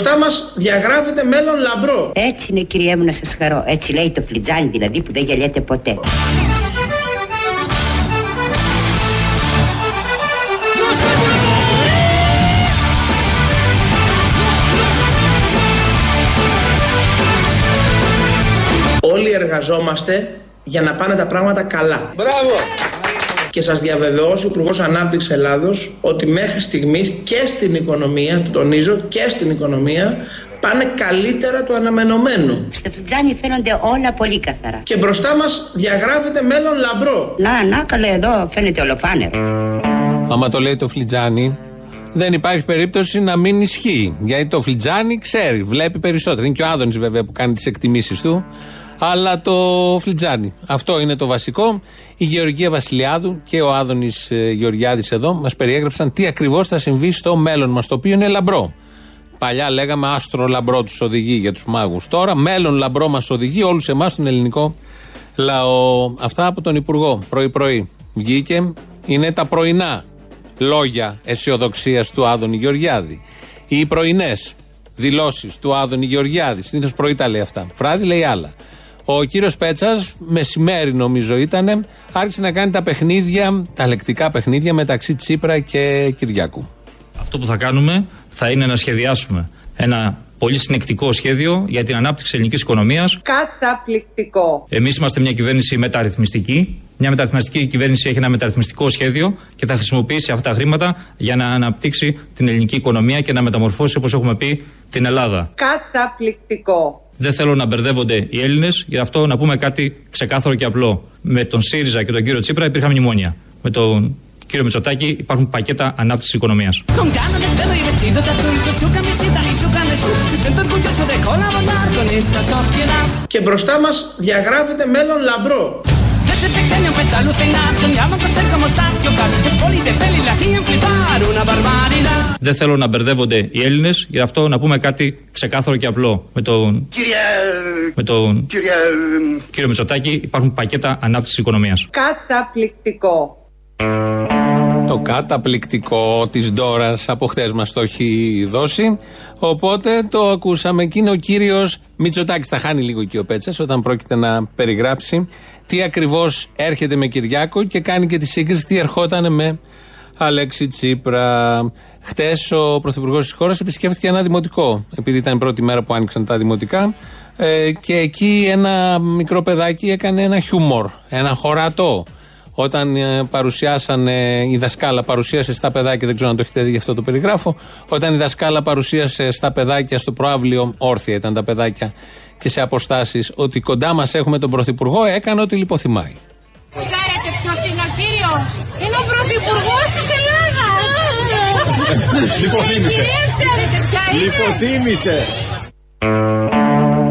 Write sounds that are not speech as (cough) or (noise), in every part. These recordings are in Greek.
μπροστά μας διαγράφεται μέλλον λαμπρό. Έτσι είναι κυρία μου να σας χαρώ. Έτσι λέει το φλιτζάνι δηλαδή που δεν γελιέται ποτέ. Όλοι εργαζόμαστε για να πάνε τα πράγματα καλά. Μπράβο! Και σας διαβεβαιώσω ο Υπουργός Ανάπτυξης Ελλάδος ότι μέχρι στιγμής και στην οικονομία, το τονίζω, και στην οικονομία πάνε καλύτερα του αναμενωμένου. Στο φλιτζάνι φαίνονται όλα πολύ καθαρά. Και μπροστά μας διαγράφεται μέλλον λαμπρό. Να, να, καλέ εδώ φαίνεται ολοφάνερο. Άμα το λέει το φλιτζάνι, δεν υπάρχει περίπτωση να μην ισχύει. Γιατί το φλιτζάνι ξέρει, βλέπει περισσότερο. Είναι και ο Άδωνης βέβαια που κάνει τις εκτιμήσεις του. Αλλά το φλιτζάνι. Αυτό είναι το βασικό. Η Γεωργία Βασιλιάδου και ο Άδωνης Γεωργιάδης εδώ μας περιέγραψαν τι ακριβώς θα συμβεί στο μέλλον μας, το οποίο είναι λαμπρό. Παλιά λέγαμε άστρο λαμπρό τους οδηγεί για τους μάγους. Τώρα μέλλον λαμπρό μας οδηγεί όλους εμάς τον ελληνικό λαό. Αυτά από τον Υπουργό πρωί-πρωί. Βγήκε, είναι τα πρωινά λόγια αισιοδοξίας του Άδωνη Γεωργιάδη. Οι πρωινές δηλώσεις του Άδωνη Γεωργιάδη. Συνήθως πρωί τα λέει αυτά. Βράδυ λέει άλλα. Ο κύριος Πέτσας, μεσημέρι νομίζω ήταν, άρχισε να κάνει τα παιχνίδια, τα λεκτικά παιχνίδια μεταξύ Τσίπρα και Κυριάκου. Αυτό που θα κάνουμε θα είναι να σχεδιάσουμε ένα πολύ συνεκτικό σχέδιο για την ανάπτυξη ελληνικής οικονομίας. Καταπληκτικό. Εμείς είμαστε μια κυβέρνηση μεταρρυθμιστική. Μια μεταρρυθμιστική κυβέρνηση έχει ένα μεταρρυθμιστικό σχέδιο και θα χρησιμοποιήσει αυτά τα χρήματα για να αναπτύξει την ελληνική οικονομία και να μεταμορφώσει, όπως έχουμε πει, την Ελλάδα. Καταπληκτικό. Δεν θέλω να μπερδεύονται οι Έλληνες, γι' αυτό να πούμε κάτι ξεκάθαρο και απλό. Με τον ΣΥΡΙΖΑ και τον κύριο Τσίπρα υπήρχαν μνημόνια. Με τον κύριο Μητσοτάκη υπάρχουν πακέτα ανάπτυξης οικονομίας. Και μπροστά μας διαγράφεται μέλλον λαμπρό. Δεν θέλω να μπερδεύονται οι Έλληνες, γι' αυτό να πούμε κάτι ξεκάθαρο και απλό. Με τον, Κύριε... με τον Κύριε... κύριο Μητσοτάκη υπάρχουν πακέτα ανάπτυξης οικονομίας. Καταπληκτικό. Το καταπληκτικό της Ντόρας από χθες μας το έχει δώσει. Οπότε το ακούσαμε και είναι ο κύριος Μητσοτάκης. Θα χάνει λίγο και ο Πέτσας όταν πρόκειται να περιγράψει τι ακριβώς έρχεται με Κυριάκο και κάνει και τη σύγκριση τι ερχόταν με Αλέξη Τσίπρα. Χτε ο πρωθυπουργός της χώρας επισκέφθηκε ένα δημοτικό, επειδή ήταν η πρώτη μέρα που άνοιξαν τα δημοτικά. Ε, και εκεί ένα μικρό παιδάκι έκανε ένα χιούμορ, ένα χωρατό. Όταν ε, παρουσιάσανε, η δασκάλα παρουσίασε στα παιδάκια, δεν ξέρω αν το έχετε δει γι' αυτό το περιγράφω. Όταν η δασκάλα παρουσίασε στα παιδάκια στο προάβλιο, όρθια ήταν τα παιδάκια και σε αποστάσεις, ότι κοντά μας έχουμε τον Πρωθυπουργό, έκανε ό,τι λιποθυμάει. Ξέρετε ποιος είναι ο κύριος, Είναι ο Πρωθυπουργός της Ελλάδας. Λιποθύμησε. Κυρία, ξέρετε ποια είναι; Λιποθύμησε.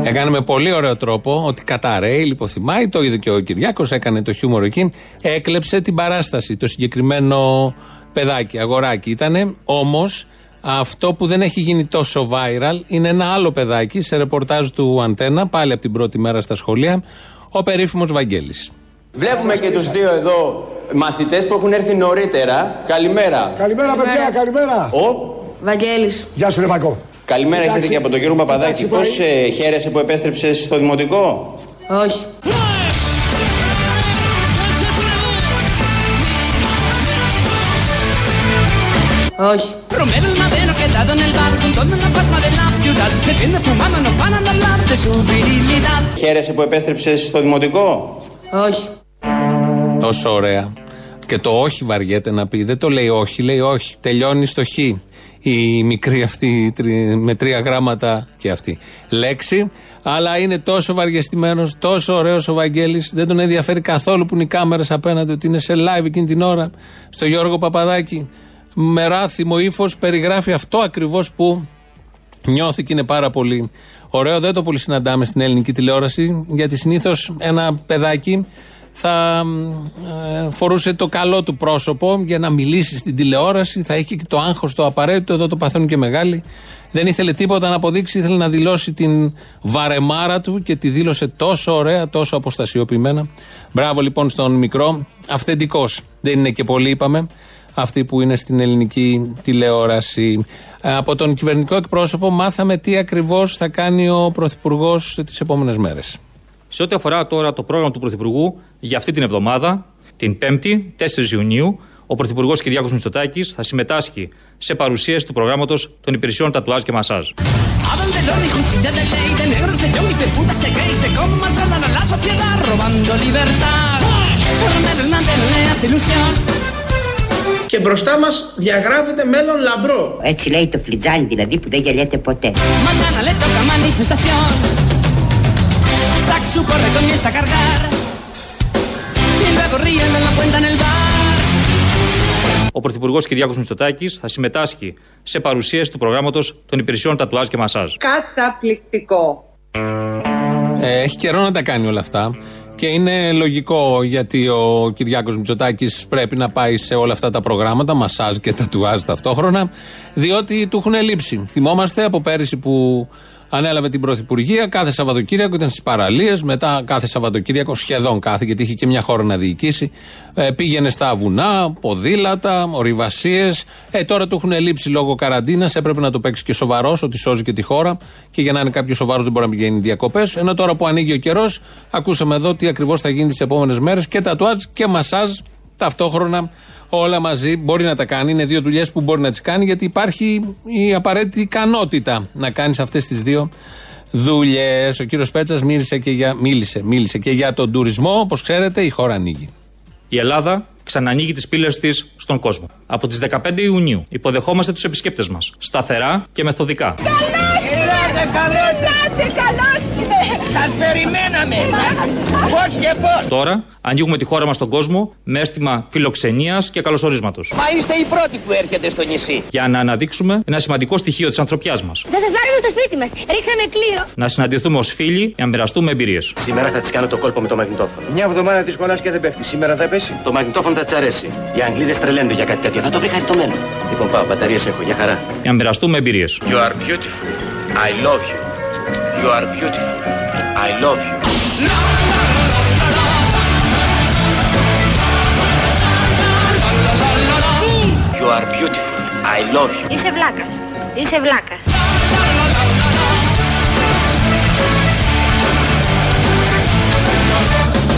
Έκανε με πολύ ωραίο τρόπο ότι καταραίει, λιποθυμάει. Το είδε και ο Κυριάκος, έκανε το χιούμορ εκεί. Έκλεψε την παράσταση. Το συγκεκριμένο παιδάκι, αγοράκι ήταν. Όμως αυτό που δεν έχει γίνει τόσο viral είναι ένα άλλο παιδάκι σε ρεπορτάζ του Αντένα, πάλι από την πρώτη μέρα στα σχολεία, ο περίφημος Βαγγέλης. Βλέπουμε και τους δύο εδώ μαθητές που έχουν έρθει νωρίτερα. Καλημέρα. Καλημέρα, παιδιά, καλημέρα. Ο, Βαγγέλης. Γεια σου, Ρεβακό. Καλημέρα Εντάξει. έχετε και από τον κύριο Παπαδάκη. Εντάξει, Πώς πάει. ε, χαίρεσαι που επέστρεψες στο δημοτικό; Όχι. Όχι. Romero il Madero quedado en el bar con toda la pasma de la ciudad. Bebiendo, fumando, no paran de hablar de su virilidad. Χαίρεσαι που επέστρεψες στο δημοτικό; Όχι. Τόσο ωραία. Και το όχι βαριέται να πει. Δεν το λέει όχι, λέει όχι. Τελειώνει στο χ. Η μικρή αυτή τρι- με τρία γράμματα και αυτή λέξη. Αλλά είναι τόσο βαριεστημένος, τόσο ωραίος ο Βαγγέλης Δεν τον ενδιαφέρει καθόλου που είναι οι κάμερες απέναντι, ότι είναι σε live εκείνη την ώρα. Στο Γιώργο Παπαδάκη. Με ράθιμο ύφος περιγράφει αυτό ακριβώς που νιώθει και είναι πάρα πολύ ωραίο. Δεν το πολύ συναντάμε στην ελληνική τηλεόραση, γιατί συνήθως ένα παιδάκι θα ε, φορούσε το καλό του πρόσωπο για να μιλήσει στην τηλεόραση, θα έχει και το άγχος το απαραίτητο, εδώ το παθαίνουν και μεγάλοι. Δεν ήθελε τίποτα να αποδείξει, ήθελε να δηλώσει την βαρεμάρα του και τη δήλωσε τόσο ωραία, τόσο αποστασιοποιημένα. Μπράβο λοιπόν στον μικρό, αυθεντικός. Δεν είναι και πολύ είπαμε, αυτοί που είναι στην ελληνική τηλεόραση. Ε, Από τον κυβερνητικό εκπρόσωπο μάθαμε τι ακριβώς θα κάνει ο Πρωθυπουργός τις επόμενες μέρες. Σε ό,τι αφορά τώρα το πρόγραμμα του Πρωθυπουργού για αυτή την εβδομάδα, την 5η, 4 Ιουνίου, ο Πρωθυπουργός Κυριάκος Μητσοτάκης θα συμμετάσχει σε παρουσίαση του προγράμματος των υπηρεσιών τατουάζ και μασάζ. Hablan de orden y justicia de ley, de negros, de yonkis, de putas, de gays, de cómo maltratan a la sociedad, robando libertad. Coronel Hernández le hace ilusión. Και μπροστά μας διαγράφεται μέλλον λαμπρό. Έτσι λέει το φλιτζάνι δηλαδή που δεν γελιέται ποτέ. Mañana le toca manifestación. Saxo corre, comienza a cargar. Y luego ríen en la cuenta en el bar. Ο Πρωθυπουργός Κυριάκος Μητσοτάκης θα συμμετάσχει σε παρουσίαση του προγράμματος των υπηρεσιών τατουάζ και μασάζ. Καταπληκτικό. Ε, έχει καιρό να τα κάνει όλα αυτά. Και είναι λογικό γιατί ο Κυριάκος Μητσοτάκης πρέπει να πάει σε όλα αυτά τα προγράμματα, μασάζ και τατουάζ ταυτόχρονα, διότι του έχουν λείψει. Θυμόμαστε από πέρυσι που ανέλαβε την Πρωθυπουργία, κάθε Σαββατοκύριακο ήταν στις παραλίες, μετά κάθε Σαββατοκύριακο, σχεδόν κάθε, γιατί είχε και μια χώρα να διοικήσει, ε, πήγαινε στα βουνά, ποδήλατα, ορειβασίες. Ε, τώρα του έχουν λείψει λόγω καραντίνας, έπρεπε να το παίξει και σοβαρός, ότι σώζει και τη χώρα. Και για να είναι κάποιος σοβαρός δεν μπορεί να πηγαίνει διακοπές. Ενώ τώρα που ανοίγει ο καιρός, ακούσαμε εδώ τι ακριβώς θα γίνει τις επόμενες μέρες και τατουάζ και μασάζ ταυτόχρονα όλα μαζί. Μπορεί να τα κάνει. Είναι δύο δουλειές που μπορεί να τις κάνει γιατί υπάρχει η απαραίτητη ικανότητα να κάνεις αυτές τις δύο δουλειές. Ο κύριος Πέτσας μίλησε, και για, μίλησε, μίλησε και για τον τουρισμό. Όπως ξέρετε, η χώρα ανοίγει. Η Ελλάδα ξανανοίγει τις πύλες της στον κόσμο. Από τις 15 Ιουνίου υποδεχόμαστε τους επισκέπτες μας. Σταθερά και μεθοδικά. Σας περιμέναμε. Πώς και πώς. Τώρα ανοίγουμε τη χώρα μας στον κόσμο με αίσθημα φιλοξενίας και καλωσορίσματος. Μα είστε οι πρώτοι που έρχεται στο νησί. Για να αναδείξουμε ένα σημαντικό στοιχείο της ανθρωπιάς μας. Θα σας πάρουμε στο σπίτι μας. Ρίξαμε κλήρο. Να συναντηθούμε ως φίλοι για να μοιραστούμε εμπειρίες. Σήμερα θα της κάνω το κόλπο με το μαγνητόφωνο. Μια εβδομάδα της κολλά και δεν πέφτει. Σήμερα θα πέσει. Το μαγνητόφωνο θα της αρέσει. Οι Αγγλίδες τρελαίνονται για κάτι τέτοιο. Θα το βρει χαριτωμένο. Λοιπόν, πάω, μπαταρίες έχω, για χαρά. Για να μοιραστούμε εμπειρίες. You are beautiful. I love you. You are beautiful. I love you. You are beautiful. I love you. Είσαι βλάκας. Είσαι βλάκας.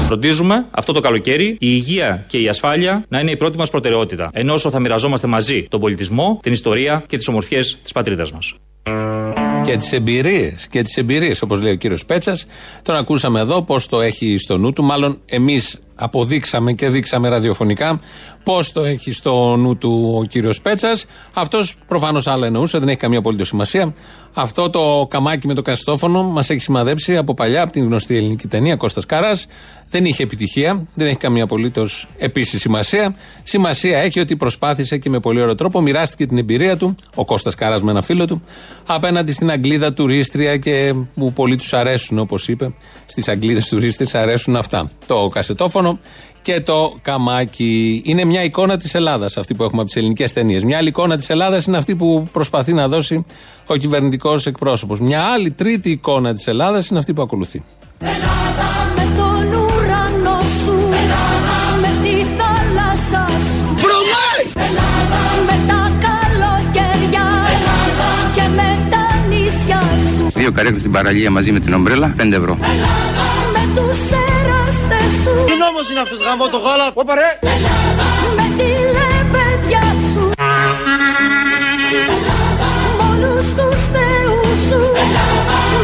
Φροντίζουμε αυτό το καλοκαίρι η υγεία και η ασφάλεια να είναι η πρώτη μας προτεραιότητα. Ενώ όσο θα μοιραζόμαστε μαζί τον πολιτισμό, την ιστορία και τις ομορφιές της πατρίδας μας. Και τις εμπειρίες. Και τις εμπειρίες, όπως λέει ο κύριος Πέτσας. Τον ακούσαμε εδώ, πώς το έχει στο νου του. Μάλλον εμείς αποδείξαμε και δείξαμε ραδιοφωνικά πώς το έχει στο νου του ο κύριος Πέτσας. Αυτός προφανώς άλλα εννοούσε, δεν έχει καμία απολύτω σημασία. Αυτό το καμάκι με το καστόφωνο μας έχει σημαδέψει από παλιά, από την γνωστή ελληνική ταινία Κώστας Καρά. Δεν είχε επιτυχία, δεν έχει καμία απολύτως επίσης σημασία. Σημασία έχει ότι προσπάθησε και με πολύ ωραίο τρόπο μοιράστηκε την εμπειρία του, ο Κώστας Καρά με ένα φίλο του, απέναντι στην Αγγλίδα τουρίστρια και που πολλοί τους αρέσουν, όπως είπε, στις Αγγλίδες τουρίστρε αρέσουν αυτά. Το κασετόφωνο και το καμάκι. Είναι μια εικόνα της Ελλάδας αυτή που έχουμε από τις ελληνικές ταινίες. Μια άλλη εικόνα της Ελλάδας είναι αυτή που προσπαθεί να δώσει ο κυβερνητικός εκπρόσωπος. Μια άλλη τρίτη εικόνα της Ελλάδας είναι αυτή που ακολουθεί. Ελλάδα με τον ουρανό σου. Ελλάδα με τη θάλασσα σου. Ελλάδα με τα καλοκαιριά. Ελλάδα και με τα νησιά σου. Δύο καρέκλες στην παραλία μαζί με την ομπρέλα, 5 ευρώ. Ελλάδα Τι νόμος είναι αυτός γάμο το γάλα, Ωπα ρε. Με τη λεβέντια σου. Με όλους τους θεούς σου.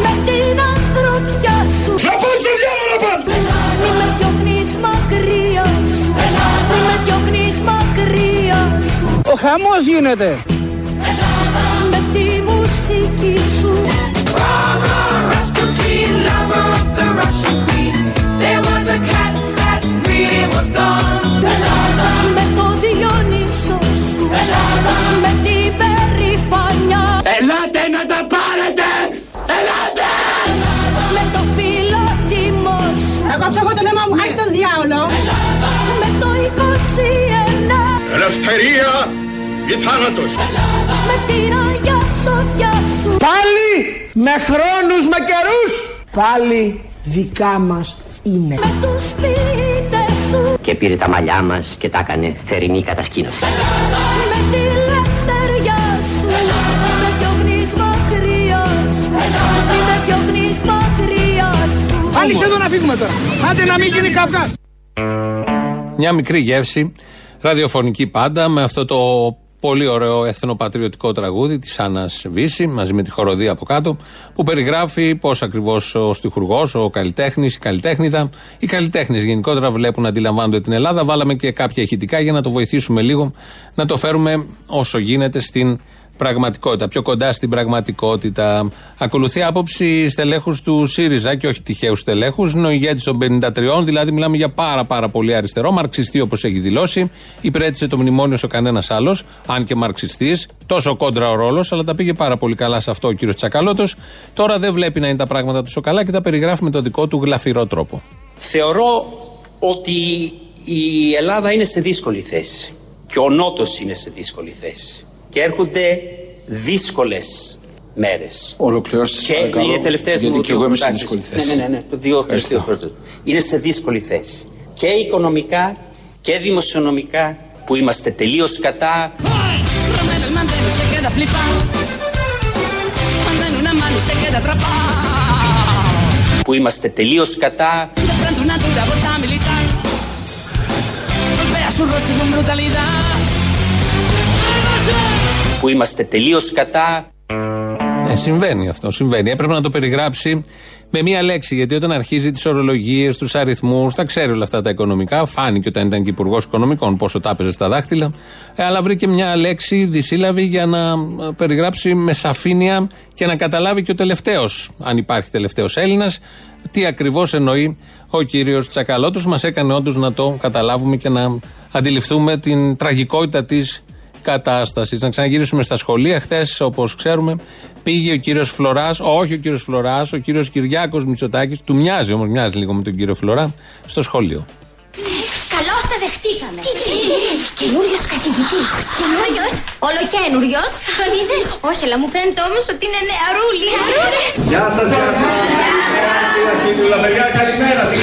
Με την ανθρωπιά σου. Να πας στο διάβολο παν. Μη με διώχνεις μακριά σου. Μη με διώχνεις μακριά σου. Ο χαμός γίνεται. Με τη μουσική σου. Με το Διόνυσο σου. Με την περηφανιά. Ελάτε να τα πάρετε. Ελάτε. Με το φιλότιμο σου. Θα κόψω εγώ το λαιμό μου. Άι στον διάολο. Με το 21. Ελευθερία ή θάνατος. Με την Αγία Σοφιά σου. Πάλι με χρόνους, με καιρούς. Πάλι δικά μας είναι. Με τους ποιητές σου. και πήρε τα μαλλιά μας και τα έκανε θερινή κατασκήνωση. Με τη λευτεριά σου Με διώχνεις μακριά σου Μη με διώχνεις μακριά σου Άνοιξε εδώ να φύγουμε τώρα. Άντε να μην γίνει καυγάς. Μια μικρή γεύση, ραδιοφωνική πάντα, με αυτό το πολύ ωραίο εθνοπατριωτικό τραγούδι της Άννας Βύση, μαζί με τη χοροδία από κάτω, που περιγράφει πώς ακριβώς ο στιχουργός, ο καλλιτέχνης, η καλλιτέχνηδα, οι καλλιτέχνες γενικότερα βλέπουν να αντιλαμβάνονται την Ελλάδα. Βάλαμε και κάποια ηχητικά για να το βοηθήσουμε λίγο, να το φέρουμε όσο γίνεται στην πραγματικότητα, πιο κοντά στην πραγματικότητα. Ακολουθεί άποψη στελέχους του ΣΥΡΙΖΑ και όχι τυχαίους στελέχους. Είναι ο ηγέτη των 53, δηλαδή μιλάμε για πάρα, πάρα πολύ αριστερό, μαρξιστή όπως έχει δηλώσει. Υπηρέτησε το μνημόνιο σε κανένας άλλος, αν και μαρξιστής. Τόσο κόντρα ο ρόλος, αλλά τα πήγε πάρα πολύ καλά σε αυτό ο κύριος Τσακαλώτος. Τώρα δεν βλέπει να είναι τα πράγματα τόσο καλά και τα περιγράφει με το δικό του γλαφυρό τρόπο. Θεωρώ ότι η Ελλάδα είναι σε δύσκολη θέση και ο Νότος είναι σε δύσκολη θέση και έρχονται δύσκολες μέρες. Ολοκληρώσεις Και παρακαλώ, είναι τελευταίες γιατί μου και εγώ είμαι σε προτάσεις. δύσκολη θέση. Ναι, ναι, ναι, το δύο Ευχαριστώ. δύο πρώτο. Είναι σε δύσκολη θέση. Και οικονομικά και δημοσιονομικά που είμαστε τελείως κατά El mantén se queda flipado Cuando en una mano se queda atrapado που είμαστε τελείως κατά De pronto una dura vuelta militar Golpea su rostro con brutalidad που είμαστε τελείως κατά Ε, συμβαίνει αυτό, συμβαίνει. Έπρεπε να το περιγράψει με μία λέξη. Γιατί όταν αρχίζει τις ορολογίες, τους αριθμούς, τα ξέρει όλα αυτά τα οικονομικά. Φάνηκε όταν ήταν και υπουργός Οικονομικών πόσο τα έπαιζε στα δάχτυλα. Ε, αλλά βρήκε μια λέξη δυσύλλαβη για να ε, περιγράψει με σαφήνεια και να καταλάβει και ο τελευταίος, αν υπάρχει τελευταίος Έλληνας, τι ακριβώς εννοεί ο κύριος Τσακαλώτος. Μας έκανε όντως να το καταλάβουμε και να αντιληφθούμε την τραγικότητα της κατάστασης. Να ξαναγυρίσουμε στα σχολεία. Χθες, όπως ξέρουμε, πήγε ο κύριος Φλωράς, όχι ο κύριος Φλωράς, ο κύριος Κυριάκος Μητσοτάκης, του μοιάζει όμως, μοιάζει λίγο με τον κύριο Φλωρά, στο σχολείο. Καλώς τα δεχτήκαμε. Τι, τι, Καινούριος καθηγητής. Καινούριος. Ολοκένουριο. Τον είδες; Όχι, αλλά μου φαίνεται όμως ότι είναι νεαρούλη. Γεια σας, γεια σας. Αρχίδουλα, παιδιά, καλημέρα, τι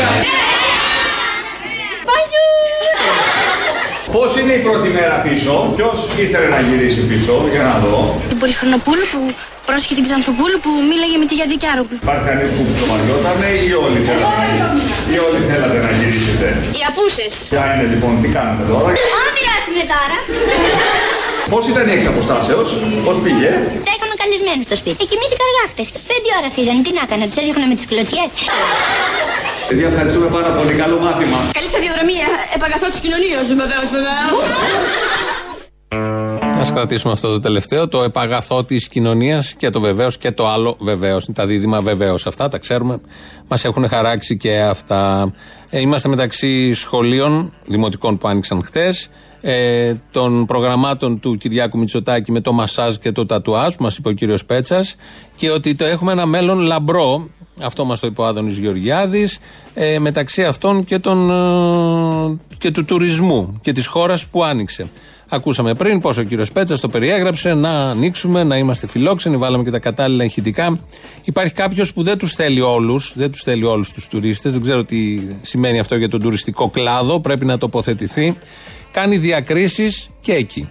κάνετε. Πάζου. Πώς είναι η πρώτη μέρα πίσω, ποιος ήθελε να γυρίσει πίσω, για να δω. Την Πολυχρονοπούλου που πρόσχε την Ξανθοπούλου που μίλαγε με τη Γιάννη Κιάροπλου. Υπάρχει κανείς που ψωμαριότανε ή όλοι θέλατε να, γυρίσετε. ή όλοι θέλατε να γυρίσετε; Οι απούσες. Ποια είναι λοιπόν, τι κάνετε τώρα; Όνειρα έχουμε τώρα. Πώς ήταν η εξαποστάσεως, πώς πήγε; Τα είχαμε καλεσμένου στο σπίτι. Εκοιμήθηκαν γάφτε. Πέντε ώρα φύγανε. Τι να έκανα, τους έδιωχνα με τις κλωτσιές. Παιδιά, ευχαριστούμε πάρα πολύ, καλό μάθημα. Καλή σταδιοδρομία. Επαγαθό τους κοινωνίους, βεβαίως, βεβαίως. Α κρατήσουμε αυτό το τελευταίο, το επαγαθό της κοινωνίας και το βεβαίως και το άλλο βεβαίως. Τα δίδυμα βεβαίως αυτά, τα ξέρουμε. Μας έχουν χαράξει και αυτά. Ε, είμαστε μεταξύ σχολείων δημοτικών που άνοιξαν χθες, ε, των προγραμμάτων του Κυριάκου Μητσοτάκη με το μασάζ και το τατουάζ, που μας είπε ο κύριος Πέτσας, και ότι το έχουμε ένα μέλλον λαμπρό. Αυτό μας το είπε ο Άδωνης Γεωργιάδης, ε, μεταξύ αυτών και, των, ε, και του τουρισμού και της χώρας που άνοιξε. Ακούσαμε πριν πώς ο κύριος Πέτσας το περιέγραψε να ανοίξουμε, να είμαστε φιλόξενοι, βάλαμε και τα κατάλληλα ηχητικά. Υπάρχει κάποιος που δεν τους θέλει όλους, δεν τους θέλει όλους τους τουρίστες. Δεν ξέρω τι σημαίνει αυτό για τον τουριστικό κλάδο. Πρέπει να τοποθετηθεί. Κάνει διακρίσεις και εκεί.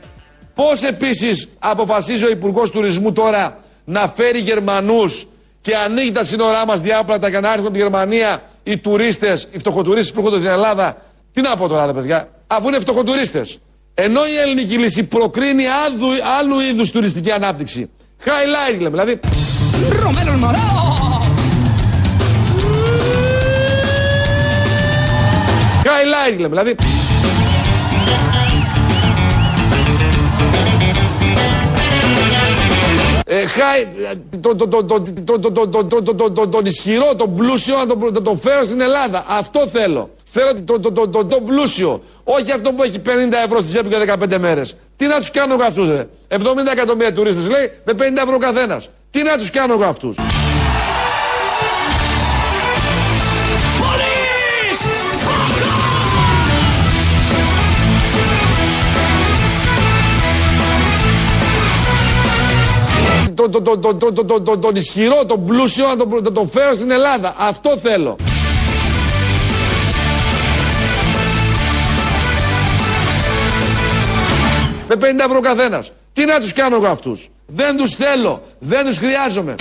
Πώς επίσης αποφασίζει ο Υπουργός Τουρισμού τώρα να φέρει Γερμανούς και ανοίγει τα σύνορά μας διάπλατα για να έρθουν από τη Γερμανία οι τουρίστες, οι φτωχοτουρίστε που έρχονται στην Ελλάδα; Τι να πω τώρα, ρε παιδιά, αφού είναι φτωχοτουρίστες. Ενώ η ελληνική λύση προκρίνει άλλου, άλλου είδους τουριστική ανάπτυξη. Highlight λέμε, δηλαδή. Romero el Morao. Highlight λέμε, δηλαδή. Τον ισχυρό, τον πλούσιο να τον- να τον φέρω στην Ελλάδα. Αυτό θέλω. Θέλω τον το, το, το, τον πλούσιο. Όχι αυτό που έχει 50 ευρώ στη τσέπη για 15 μέρε. Τι να του κάνω εγώ αυτού, ρε. 70 εκατομμύρια τουρίστε λέει με 50 ευρώ καθένα. Τι να του κάνω εγώ αυτού. τον, τον, τον, τον, τον, τον, τον, τον ισχυρό, τον πλούσιο να τον, τον φέρω στην Ελλάδα. Αυτό θέλω. Με 50 ευρώ καθένα Τι να του κάνω εγώ αυτού. Δεν του θέλω. Δεν του χρειάζομαι.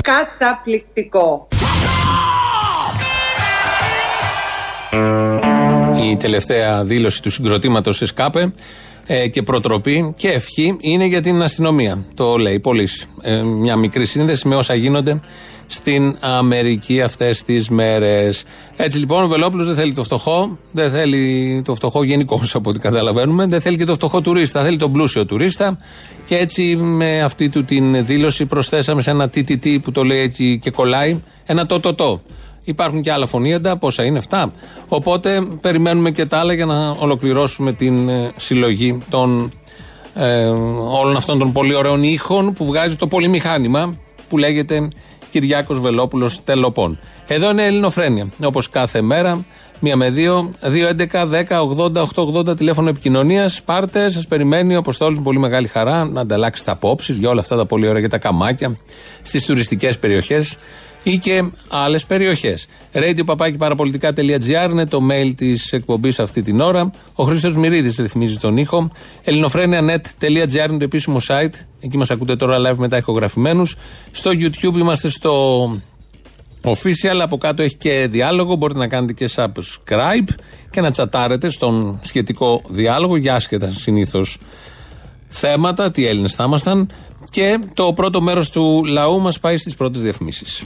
Καταπληκτικό. Η τελευταία δήλωση του συγκροτήματος ΕΣΚΑΠΕ ε, και προτροπή και ευχή είναι για την αστυνομία. Το λέει πολύ. Ε, μια μικρή σύνδεση με όσα γίνονται στην Αμερική αυτές τις μέρες. Έτσι λοιπόν ο Βελόπουλος δεν θέλει το φτωχό, δεν θέλει το φτωχό γενικώ (laughs) από ό,τι καταλαβαίνουμε, δεν θέλει και το φτωχό τουρίστα, θέλει τον πλούσιο τουρίστα. Και έτσι με αυτή του την δήλωση προσθέσαμε σε ένα TTT που το λέει έτσι και κολλάει, ένα το το το. Υπάρχουν και άλλα φωνήεντα, πόσα είναι αυτά; Οπότε περιμένουμε και τα άλλα για να ολοκληρώσουμε την ε, συλλογή των ε, όλων αυτών των πολύ ωραίων ήχων που βγάζει το πολυμηχάνημα που λέγεται Κυριάκος Βελόπουλος Τελοπών. Εδώ είναι Ελληνοφρένια, όπως κάθε μέρα, μία με δύο, 2, 11, 10, 80, 880 τηλέφωνο επικοινωνίας. Πάρτε, σας περιμένει ο Αποστόλης με πολύ μεγάλη χαρά να ανταλλάξετε απόψεις για όλα αυτά τα πολύ ωραία για τα καμάκια στις τουριστικές περιοχές ή και άλλες περιοχές. Radio παπάκι παραπολιτικά.gr είναι το mail της εκπομπής αυτή την ώρα. Ο Χρήστος Μυρίδης ρυθμίζει τον ήχο. ελληνοφρένια.net.gr είναι το επίσημο site. Εκεί μας ακούτε τώρα live μετά ηχογραφημένους. Στο YouTube είμαστε στο official. Από κάτω έχει και διάλογο. Μπορείτε να κάνετε και subscribe και να τσατάρετε στον σχετικό διάλογο για άσχετα συνήθως θέματα. Τι Έλληνες θα ήμασταν. Και το πρώτο μέρος του λαού μας πάει στις πρώτες διαφημίσεις.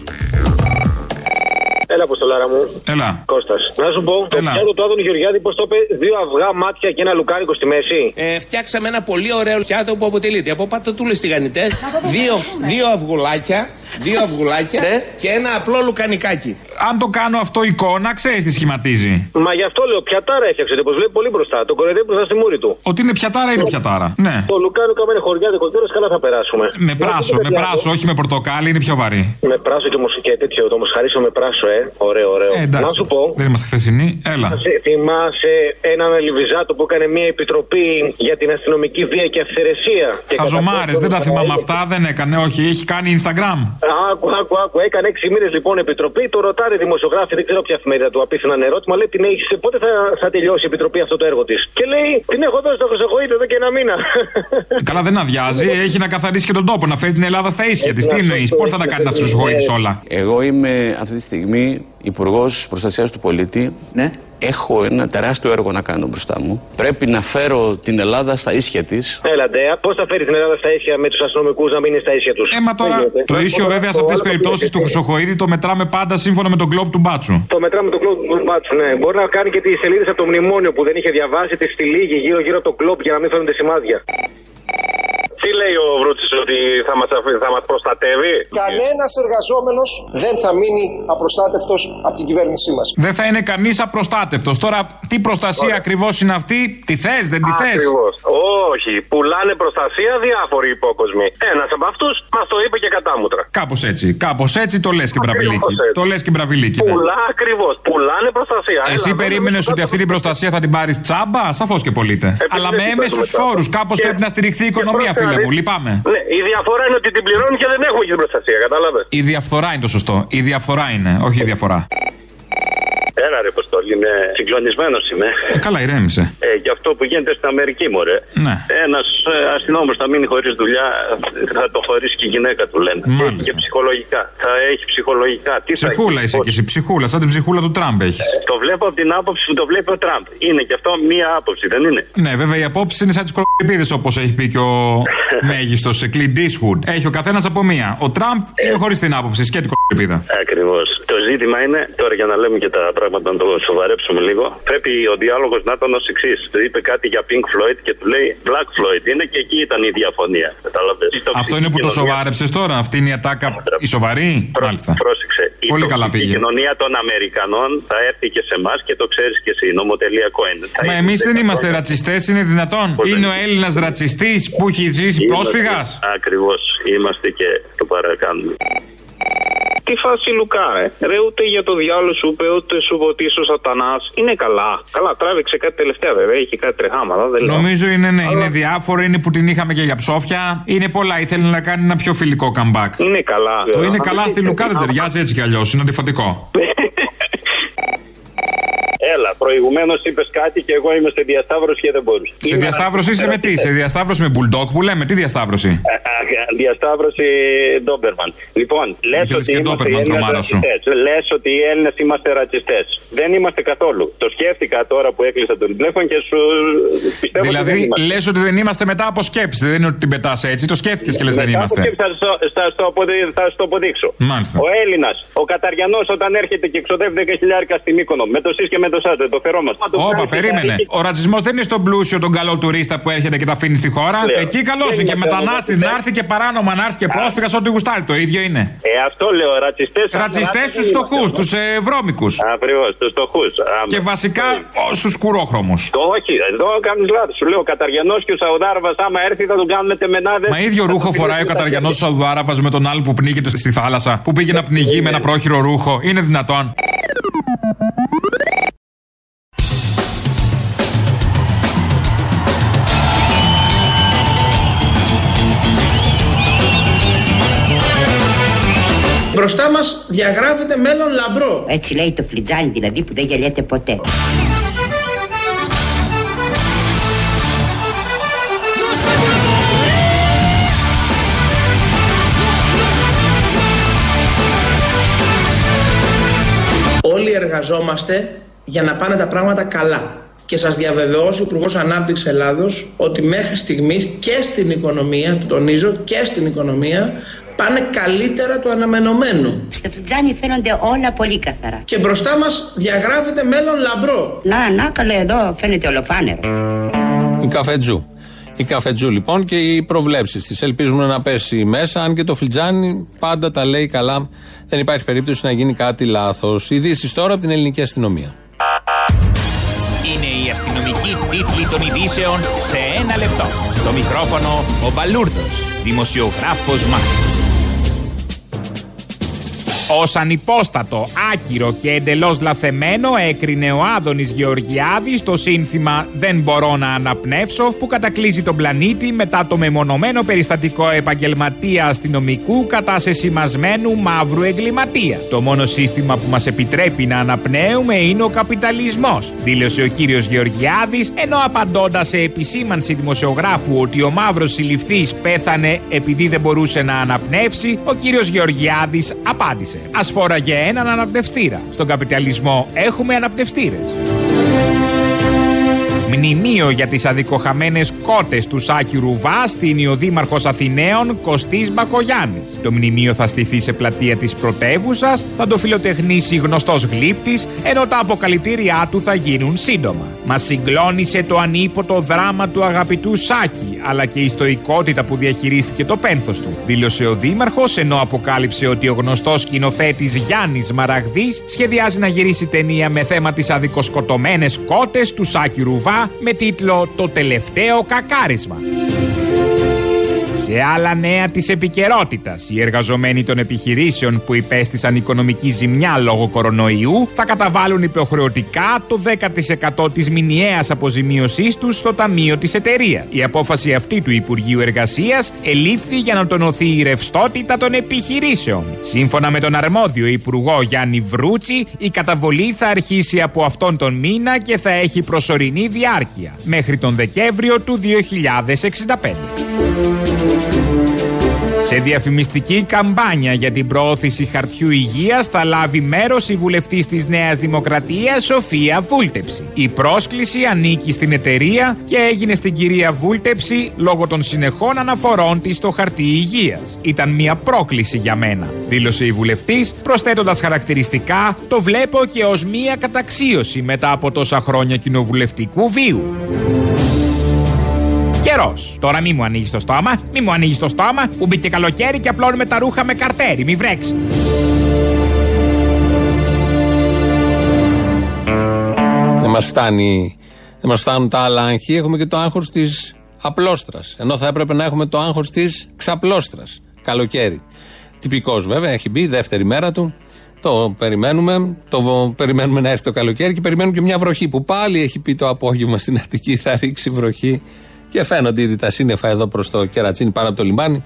Έλα, Αποστολάρα μου. Έλα. Κώστας. Να σου πω, το Έλα. πιάτο του Άδωνη Γεωργιάδη, πώς το είπε, δύο αυγά μάτια και ένα λουκάνικο στη μέση. Ε, φτιάξαμε ένα πολύ ωραίο πιάτο που αποτελείται από πατατούλες τηγανιτές, δύο, δύο αυγουλάκια, δύο αυγουλάκια και ένα απλό λουκανικάκι. Αν το κάνω αυτό εικόνα, ξέρεις τι σχηματίζει. Μα γι' αυτό λέω, πιατάρα έφτιαξε, όπω βλέπει πολύ μπροστά. Το κοροϊδεύει μπροστά στη μούρη του. Ότι είναι πιατάρα είναι πιατάρα. Ναι. Το λουκάνικο, άμα είναι χωριάδικο τέλο, καλά θα περάσουμε. Με πράσο, με πράσο, όχι με πορτοκάλι, είναι πιο βαρύ. Με πράσο και όμως και τέτοιο, το μοσχαρίσιο με πράσο, ε. Ωραίο, ωραίο. Ε, εντάξει. Να σου πω, Δεν είμαστε χθεσινοί. Έλα. Θυμάσαι, θυμάσαι έναν Λιβιζάτο που έκανε μια επιτροπή για την αστυνομική βία και αυθαιρεσία. Και Χαζομάρες, κατά δεν τα πόσο θυμάμαι θα αυτά, δεν έκανε, όχι. Έχει κάνει Instagram. Άκου, άκου, άκου. Έκανε έξι μήνες λοιπόν επιτροπή. Το ρωτάρε δημοσιογράφοι, δεν ξέρω ποια εφημερίδα του απίθυναν ερώτημα. Λέει την έχεις, πότε θα, θα τελειώσει η επιτροπή αυτό το έργο της; Και λέει την έχω δώσει στο Χρυσοκοίδη εδώ και ένα μήνα. (laughs) Καλά, δεν αδειάζει. Έχει να καθαρίσει και τον τόπο, να φέρει την Ελλάδα στα ίσια της. Τι εννοείς, πότε θα τα κάνει να σκρουσχοίδη όλα; Εγώ είμαι αυτή τη στιγμή Υπουργός Προστασίας του Πολίτη. Ναι. Έχω ένα τεράστιο έργο να κάνω μπροστά μου. Πρέπει να φέρω την Ελλάδα στα ίσια της. Έλα, Ντέα, πώς θα φέρει την Ελλάδα στα ίσια με τους αστυνομικούς να μην είναι στα ίσια τους; Ε, μα τώρα το ίσιο βέβαια σε αυτές τις περιπτώσεις του Χρυσοχοίδη το μετράμε πάντα σύμφωνα με τον κλοπ του μπάτσου. Το μετράμε το κλοπ του μπάτσου, ναι. Μπορεί να κάνει και τις σελίδες από το μνημόνιο που δεν είχε διαβάσει, τη στυλίγη γύρω-γύρω από το κλοπ για να μην φαίνονται σημάδια. Τι λέει ο Βρούτση ότι θα μας θα μας προστατεύει; Κανένας εργαζόμενος δεν θα μείνει απροστάτευτος από την κυβέρνησή μας. Δεν θα είναι κανείς απροστάτευτος. Τώρα, τι προστασία ακριβώς είναι αυτή, τι θες, δεν τη θες; Ακριβώς. Όχι. Πουλάνε προστασία διάφοροι υπόκοσμοι. Ένας από αυτούς μας το είπε και κατάμουτρα. Κάπως έτσι. Κάπως έτσι το λες και μπραβιλίκι. έτσι. Το λες και μπραβιλίκι. ναι. Πουλά ακριβώς. Πουλάνε προστασία. Εσύ Έλα, περίμενες βέβαια, ότι αυτή την προστασία θα την πάρεις τσάμπα, σαφώς και πωλείται. Αλλά με δεν έμεσου παίρνουμε φόρους. τσάμπα. Κάπως Και- πρέπει να στηριχθεί η οικονομία, πρόσεχε να φίλε μου. δεις. Λυπάμαι. Ναι, η διαφορά είναι ότι την πληρώνουν και δεν έχουμε και την προστασία. Κατάλαβες. Η διαφθορά είναι το σωστό. Η διαφθορά είναι, όχι η διαφορά. Ένα ρε Ποστόλη, είμαι συγκλονισμένος είμαι. Ε, καλά, ηρέμησε. Ε, για αυτό που γίνεται στην Αμερική, μωρέ. Ναι. Ένας αστυνόμος θα μείνει χωρίς δουλειά, θα το χωρίσει και η γυναίκα του, λένε. Μάλιστα. Έχει και ψυχολογικά. Θα έχει ψυχολογικά. Τι θα Ψυχούλα έχει, είσαι πώς. και εσύ. Ψυχούλα, σαν την ψυχούλα του Τραμπ έχεις. Το βλέπω από την άποψη που το βλέπει ο Τραμπ. Είναι και αυτό μία άποψη, δεν είναι; Ναι, βέβαια η απόψη είναι σαν τις κοροϊδίδε όπως έχει πει και ο (laughs) μέγιστος Clint Eastwood. Έχει ο καθένας από μία. Ο Τραμπ είναι χωρίς την άποψη, σκέτη κοροϊδίδα. Ακριβώς. Το ζήτημα είναι, τώρα για να λέμε και τα πράγματα να το σοβαρέψουμε λίγο, πρέπει ο διάλογος να ήταν ως εξής. Του είπε κάτι για Pink Floyd και του λέει Black Floyd είναι και εκεί ήταν η διαφωνία. Κατάλαβες. Η Αυτό τοξική είναι που το κοινωνία- σοβάρεψες τώρα. Αυτή είναι η ατάκα η σοβαρή. Μάλιστα. Πρόσεξε. Η Πολύ καλά τοξική πήγε. κοινωνία των Αμερικανών θα έρθει και σε εμάς και το ξέρεις και εσύ. Νομοτελειακό είναι. Θα Μα είναι εμείς δεν 10 είμαστε χρόνια. ρατσιστές, είναι δυνατόν. Πώς Είναι δεν ο Έλληνας ρατσιστής που έχει ζήσει πρόσφυγας. Ακριβώς. Είμαστε και το παρακάνουμε. Τι φάση Λουκά, ε; Ρε, ούτε για το διάλογο σου είπε, ούτε σου ποτίσει ο Σατανάς. Είναι καλά. Καλά, τράβηξε κάτι τελευταία βέβαια. Είχε κάτι τρεχάματα. Δεν λέω. Νομίζω είναι, ναι, είναι διάφορο, είναι που την είχαμε και για ψόφια. Είναι πολλά. Ήθελε να κάνει ένα πιο φιλικό comeback. Είναι καλά. Το είναι Αν καλά δεν στη είχε Λουκά, δεν τρεχάματα- ταιριάζει έτσι κι αλλιώς. Είναι αντιφατικό. Έλα, προηγουμένως είπες κάτι και εγώ είμαι σε διασταύρωση και δεν μπορούσα. Σε διασταύρωση είσαι με τι, σε διασταύρωση με bulldog που λέμε, τι διασταύρωση; Διασταύρωση Ντόμπερμαν. Λοιπόν, λες Ήθελες ότι και είμαστε οι Ντόμπερμαν, Έλληνες τρομάρα σου. ρατσιστές. Λες ότι οι Έλληνες είμαστε ρατσιστές. Δεν είμαστε καθόλου. Το σκέφτηκα τώρα που έκλεισα τον τηλέφωνο και σου πιστεύω ότι δεν Δηλαδή, είμαστε. λες ότι δεν είμαστε μετά από σκέψη. Δεν είναι ότι την πετάς έτσι. Το σκέφτηκες και λες δεν Μετά από είμαστε. σκέψη Θα, στο- θα, στο αποδει- θα στο αποδείξω. Μάλιστα. Ο Έλληνας, ο Καταριανός, όταν έρχεται και ξοδεύει 10 χιλιάρικα στη Μύκονο, με το ΣΥΣ και με το ΣΑΤ, το φερόμαστε. Όπα, περίμενε. Ο ρατσισμός δεν είναι στον πλούσιο τον καλό τουρίστα που έρχεται και τα αφήνει στη χώρα. Λέω. Εκεί καλός Δεν είναι και είμαστε μετανάστης όμως να έρθει και παράνομα να έρθει και πρόσφυγας, ό,τι γουστάρει. Το ίδιο είναι. Ε, αυτό λέω, ρατσιστές. Ρατσιστές στους φτωχού, στου βρώμικους. Ακριβώς, στου φτωχού. Και βασικά στους κουρόχρωμου. Το όχι, εδώ κάνει λάθος. Σου λέω, ο Καταριανός και ο Σαουδάραβας, άμα έρθει, θα τον κάνουμε τεμενάδε. Μα ίδιο ρούχο φοράει ο Καταριανός Σαουδάραβας με τον άλλο που πνίγεται στη θάλασσα, που πήγε να πνιγεί με ένα πρόχειρο ρούχο. Είναι δυνατόν. Μπροστά μας διαγράφεται μέλλον λαμπρό. Έτσι λέει το φλιτζάνι δηλαδή που δεν γελιέται ποτέ. Όλοι εργαζόμαστε για να πάνε τα πράγματα καλά. Και σας διαβεβαιώσει ο Υπουργός Ανάπτυξης Ελλάδος ότι μέχρι στιγμής και στην οικονομία, το τονίζω, και στην οικονομία πάνε καλύτερα του αναμενωμένου. Στο φλιτζάνι φαίνονται όλα πολύ καθαρά. Και μπροστά μας διαγράφεται μέλλον λαμπρό. Να, να, καλέ εδώ φαίνεται ολοφάνερο. Η καφετζού. Η καφετζού λοιπόν και οι προβλέψεις της. Ελπίζουμε να πέσει μέσα, αν και το φλιτζάνι πάντα τα λέει καλά. Δεν υπάρχει περίπτωση να γίνει κάτι λάθος. Ειδήσεις τώρα από την ελληνική αστυνομία. Είναι η αστυνομική τίτλη των ειδήσεων σε ένα λεπτό. Στο μικρόφωνο ο Μπαλούρδος, δημοσιογράφος Μάρκος. Ως ανυπόστατο, άκυρο και εντελώς λαθεμένο έκρινε ο Άδωνης Γεωργιάδης το σύνθημα «Δεν μπορώ να αναπνεύσω» που κατακλείζει τον πλανήτη μετά το μεμονωμένο περιστατικό επαγγελματία αστυνομικού κατά σε σημασμένου μαύρου εγκληματία. Το μόνο σύστημα που μας επιτρέπει να αναπνέουμε είναι ο καπιταλισμός, δήλωσε ο κύριος Γεωργιάδης, ενώ απαντώντας σε επισήμανση δημοσιογράφου ότι ο μαύρος συλληφθής πέθανε επειδή δεν μπορούσε να αναπνεύσει, ο κύριος Γεωργιάδης απάντησε. Ας φόραγε έναν αναπνευστήρα. Στον καπιταλισμό έχουμε αναπνευστήρες. Μνημείο για τις αδικοχαμένες κότες του Σάκη Ρουβά στείνει ο Δήμαρχος Αθηναίων Κωστής Μπακογιάννης. Το μνημείο θα στηθεί σε πλατεία της πρωτεύουσας, θα το φιλοτεχνήσει γνωστός γλύπτης, ενώ τα αποκαλυπτήριά του θα γίνουν σύντομα. Μα συγκλώνησε το ανίποτο δράμα του αγαπητού Σάκη, αλλά και η στοικότητα που διαχειρίστηκε το πένθος του. Δήλωσε ο Δήμαρχος, ενώ αποκάλυψε ότι ο γνωστός σκηνοθέτης Γιάννης Μαραγδής σχεδιάζει να γυρίσει ταινία με θέμα τις αδικοσκοτωμένες κότες του Σάκη Ρουβά με τίτλο «Το τελευταίο κακάρισμα». Σε άλλα νέα της επικαιρότητας, οι εργαζομένοι των επιχειρήσεων που υπέστησαν οικονομική ζημιά λόγω κορονοϊού θα καταβάλουν υποχρεωτικά το 10% της μηνιαίας αποζημίωσής τους στο ταμείο της εταιρείας. Η απόφαση αυτή του Υπουργείου Εργασίας ελήφθη για να τονωθεί η ρευστότητα των επιχειρήσεων. Σύμφωνα με τον αρμόδιο Υπουργό Γιάννη Βρούτσι, η καταβολή θα αρχίσει από αυτόν τον μήνα και θα έχει προσωρινή διάρκεια μέχρι τον Δεκέμβριο του 2065. Σε διαφημιστική καμπάνια για την προώθηση χαρτιού υγείας θα λάβει μέρος η βουλευτής της Νέας Δημοκρατίας Σοφία Βούλτεψη. Η πρόσκληση ανήκει στην εταιρεία και έγινε στην κυρία Βούλτεψη λόγω των συνεχών αναφορών της στο χαρτί υγείας. Ήταν μια πρόκληση για μένα, δήλωσε η βουλευτής προσθέτοντας χαρακτηριστικά «Το βλέπω και ως μια καταξίωση μετά από τόσα χρόνια κοινοβουλευτικού βίου». Καιρός. Τώρα μη μου ανοίγεις το στόμα, μη μου ανοίγεις το στόμα, που μπήκε καλοκαίρι και απλώνουμε τα ρούχα με καρτέρι, μη βρέξει. Δεν μας φτάνει. Δεν μας φτάνουν τα άλλα άγχη. Έχουμε και το άγχος της απλόστρα. Ενώ θα έπρεπε να έχουμε το άγχος της ξαπλώστρας. Καλοκαίρι. Τυπικός βέβαια, έχει μπει, δεύτερη μέρα του. Το περιμένουμε. Το περιμένουμε να έρθει το καλοκαίρι και περιμένουμε και μια βροχή που πάλι έχει πει το απόγευμα στην Αττική. Θα ρίξει βροχή και φαίνονται ήδη τα σύννεφα εδώ προς το κερατσίνι πάνω από το λιμάνι.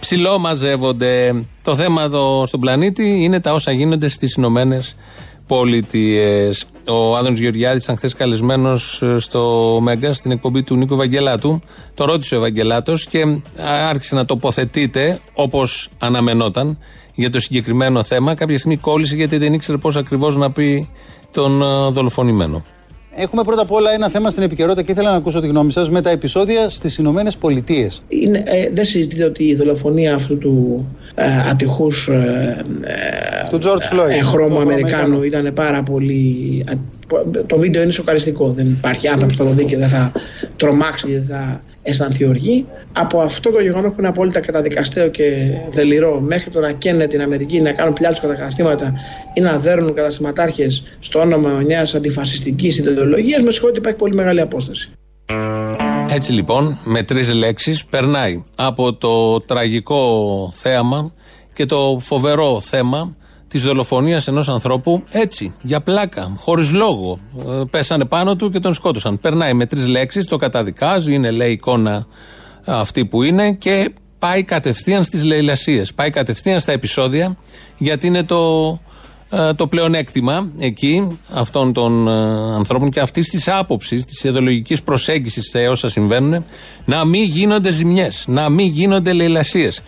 Ψηλό μαζεύονται. Το θέμα εδώ στον πλανήτη είναι τα όσα γίνονται στις Ηνωμένες Πολιτείες. Ο Άδωνο Γεωργιάδης ήταν χθες καλεσμένος στο Μέγκα στην εκπομπή του Νίκο Ευαγγελάτου. Το ρώτησε ο Ευαγγελάτος και άρχισε να τοποθετείται όπως αναμενόταν για το συγκεκριμένο θέμα. Κάποια στιγμή κόλλησε γιατί δεν ήξερε πώς ακριβώς να πει τον ε, δολοφονημένο. Έχουμε πρώτα απ' όλα ένα θέμα στην επικαιρότητα και ήθελα να ακούσω τη γνώμη σας με τα επεισόδια στις Ηνωμένες Πολιτείες. Ε, δεν συζητείτε ότι η δολοφονία αυτού του ε, ατυχούς ε, του George Floyd. ε, χρώμου Αμερικάνου ήταν πάρα πολύ. α, Το βίντεο είναι σοκαριστικό. Δεν υπάρχει άνθρωπος που θα το δει και δεν θα τρομάξει και δεν θα αισθανθεί οργή. Από αυτό το γεγονό που είναι απόλυτα καταδικαστέο και δελειρό, μέχρι το να καίνε την Αμερική, να κάνουν πλιάτους καταστήματα ή να δέρνουν καταστηματάρχε στο όνομα μιας αντιφασιστικής ιδεολογίας, με συγχωρείτε υπάρχει πολύ μεγάλη απόσταση. Έτσι λοιπόν, με τρεις λέξεις, περνάει από το τραγικό θέαμα και το φοβερό θέμα της δολοφονίας ενός ανθρώπου έτσι, για πλάκα, χωρίς λόγο. Ε, Πέσανε πάνω του και τον σκότωσαν. Περνάει με τρεις λέξεις, το καταδικάζει, είναι λέει εικόνα αυτή που είναι και πάει κατευθείαν στις λαιλασίες. Πάει κατευθείαν στα επεισόδια, γιατί είναι το, ε, το πλεονέκτημα εκεί αυτών των ε, ανθρώπων και αυτής της άποψης, της ιδεολογικής προσέγγισης σε όσα συμβαίνουν, να μην γίνονται ζημιές, να μην γίνονται λαιλασίες.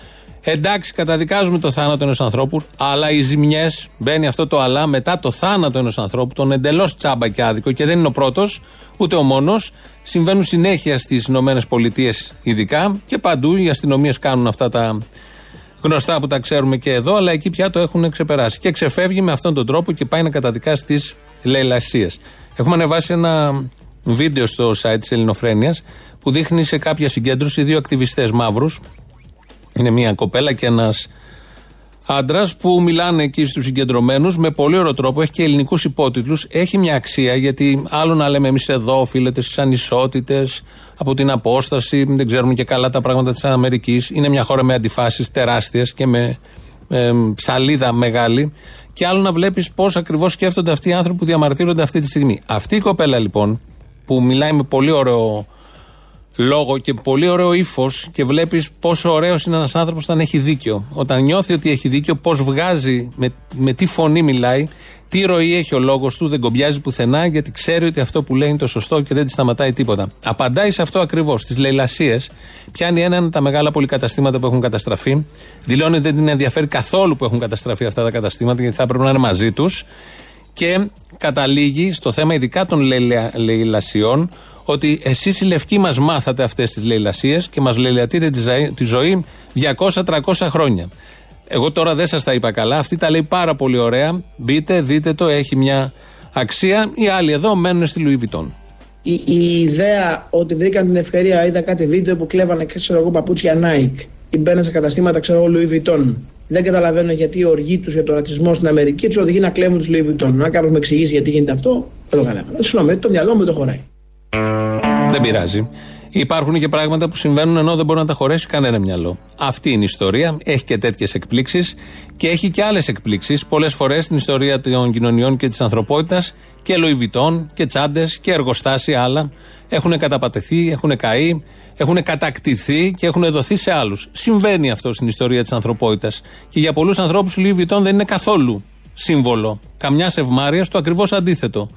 Εντάξει, καταδικάζουμε το θάνατο ενός ανθρώπου, αλλά οι ζημιές, μπαίνει αυτό το αλλά, μετά το θάνατο ενός ανθρώπου, τον εντελώς τσάμπα και άδικο και δεν είναι ο πρώτος, ούτε ο μόνος, συμβαίνουν συνέχεια στις ΗΠΑ ειδικά και παντού οι αστυνομίες κάνουν αυτά τα γνωστά που τα ξέρουμε και εδώ, αλλά εκεί πια το έχουν ξεπεράσει. Και ξεφεύγει με αυτόν τον τρόπο και πάει να καταδικάσει τι λαιλασίε. Έχουμε ανεβάσει ένα βίντεο στο site της Ελληνοφρένειας που δείχνει σε κάποια συγκέντρωση δύο ακτιβιστές μαύρους. Είναι μια κοπέλα και ένας άντρας που μιλάνε εκεί στους συγκεντρωμένους με πολύ ωραίο τρόπο. Έχει και ελληνικούς υπότιτλους. Έχει μια αξία γιατί άλλο να λέμε εμείς εδώ οφείλεται στις ανισότητες από την απόσταση. Δεν ξέρουμε και καλά τα πράγματα της Αμερικής. Είναι μια χώρα με αντιφάσεις τεράστιες και με ε, ψαλίδα μεγάλη. Και άλλο να βλέπεις πώς ακριβώς σκέφτονται αυτοί οι άνθρωποι που διαμαρτύρονται αυτή τη στιγμή. Αυτή η κοπέλα λοιπόν που μιλάει με πολύ ωραίο λόγο και πολύ ωραίο ύφος και βλέπεις πόσο ωραίος είναι ένας άνθρωπος όταν έχει δίκιο. Όταν νιώθει ότι έχει δίκιο, πώς βγάζει, με, με τι φωνή μιλάει, τι ροή έχει ο λόγος του, δεν κομπιάζει πουθενά, γιατί ξέρει ότι αυτό που λέει είναι το σωστό και δεν τη σταματάει τίποτα. Απαντάει σε αυτό ακριβώς, στις λαιλασίε. Πιάνει ένα από τα μεγάλα πολυκαταστήματα που έχουν καταστραφεί. Δηλώνει ότι δεν την ενδιαφέρει καθόλου που έχουν καταστραφεί αυτά τα καταστήματα, γιατί θα έπρεπε να είναι μαζί τους. Και καταλήγει στο θέμα ειδικά των λαιλα- λαιλασιών ότι εσείς οι λευκοί μας μάθατε αυτές τις λαιλασίες και μας λαιλατείτε τη, ζαή- τη ζωή 200-300 χρόνια. Εγώ τώρα δεν σας τα είπα καλά. Αυτή τα λέει πάρα πολύ ωραία. Μπείτε, δείτε το, έχει μια αξία. Οι άλλοι εδώ μένουν στη Λουί Βιτόν. Η, η ιδέα ότι βρήκαν την ευκαιρία, είδα κάτι βίντεο που κλέβανε και ξέρω εγώ παπούτσια Nike ή μπαίναν σε καταστήματα ξέρω εγώ Louis Vuitton. Δεν καταλαβαίνω γιατί η οργή τους για τον ρατσισμό στην Αμερική του οδηγεί να κλέβουν τους Louis Vuitton. Αν κάποιος με εξηγήσει γιατί γίνεται αυτό, δεν το καταλαβαίνω. Συγγνώμη, το μυαλό μου δεν το χωράει. Δεν πειράζει. Υπάρχουν και πράγματα που συμβαίνουν ενώ δεν μπορεί να τα χωρέσει κανένα μυαλό. Αυτή είναι η ιστορία. Έχει και τέτοιες εκπλήξεις και έχει και άλλες εκπλήξεις. Πολλές φορές στην ιστορία των κοινωνιών και της ανθρωπότητας και Λουιβιτών και τσάντες και εργοστάσια άλλα έχουν καταπατηθεί, έχουν καεί, έχουν κατακτηθεί και έχουν δοθεί σε άλλους. Συμβαίνει αυτό στην ιστορία της ανθρωπότητας. Και για πολλούς ανθρώπους η Louis Vuitton δεν είναι καθόλου σύμβολο καμιά ευμάρεια, το ακριβώς αντίθετο.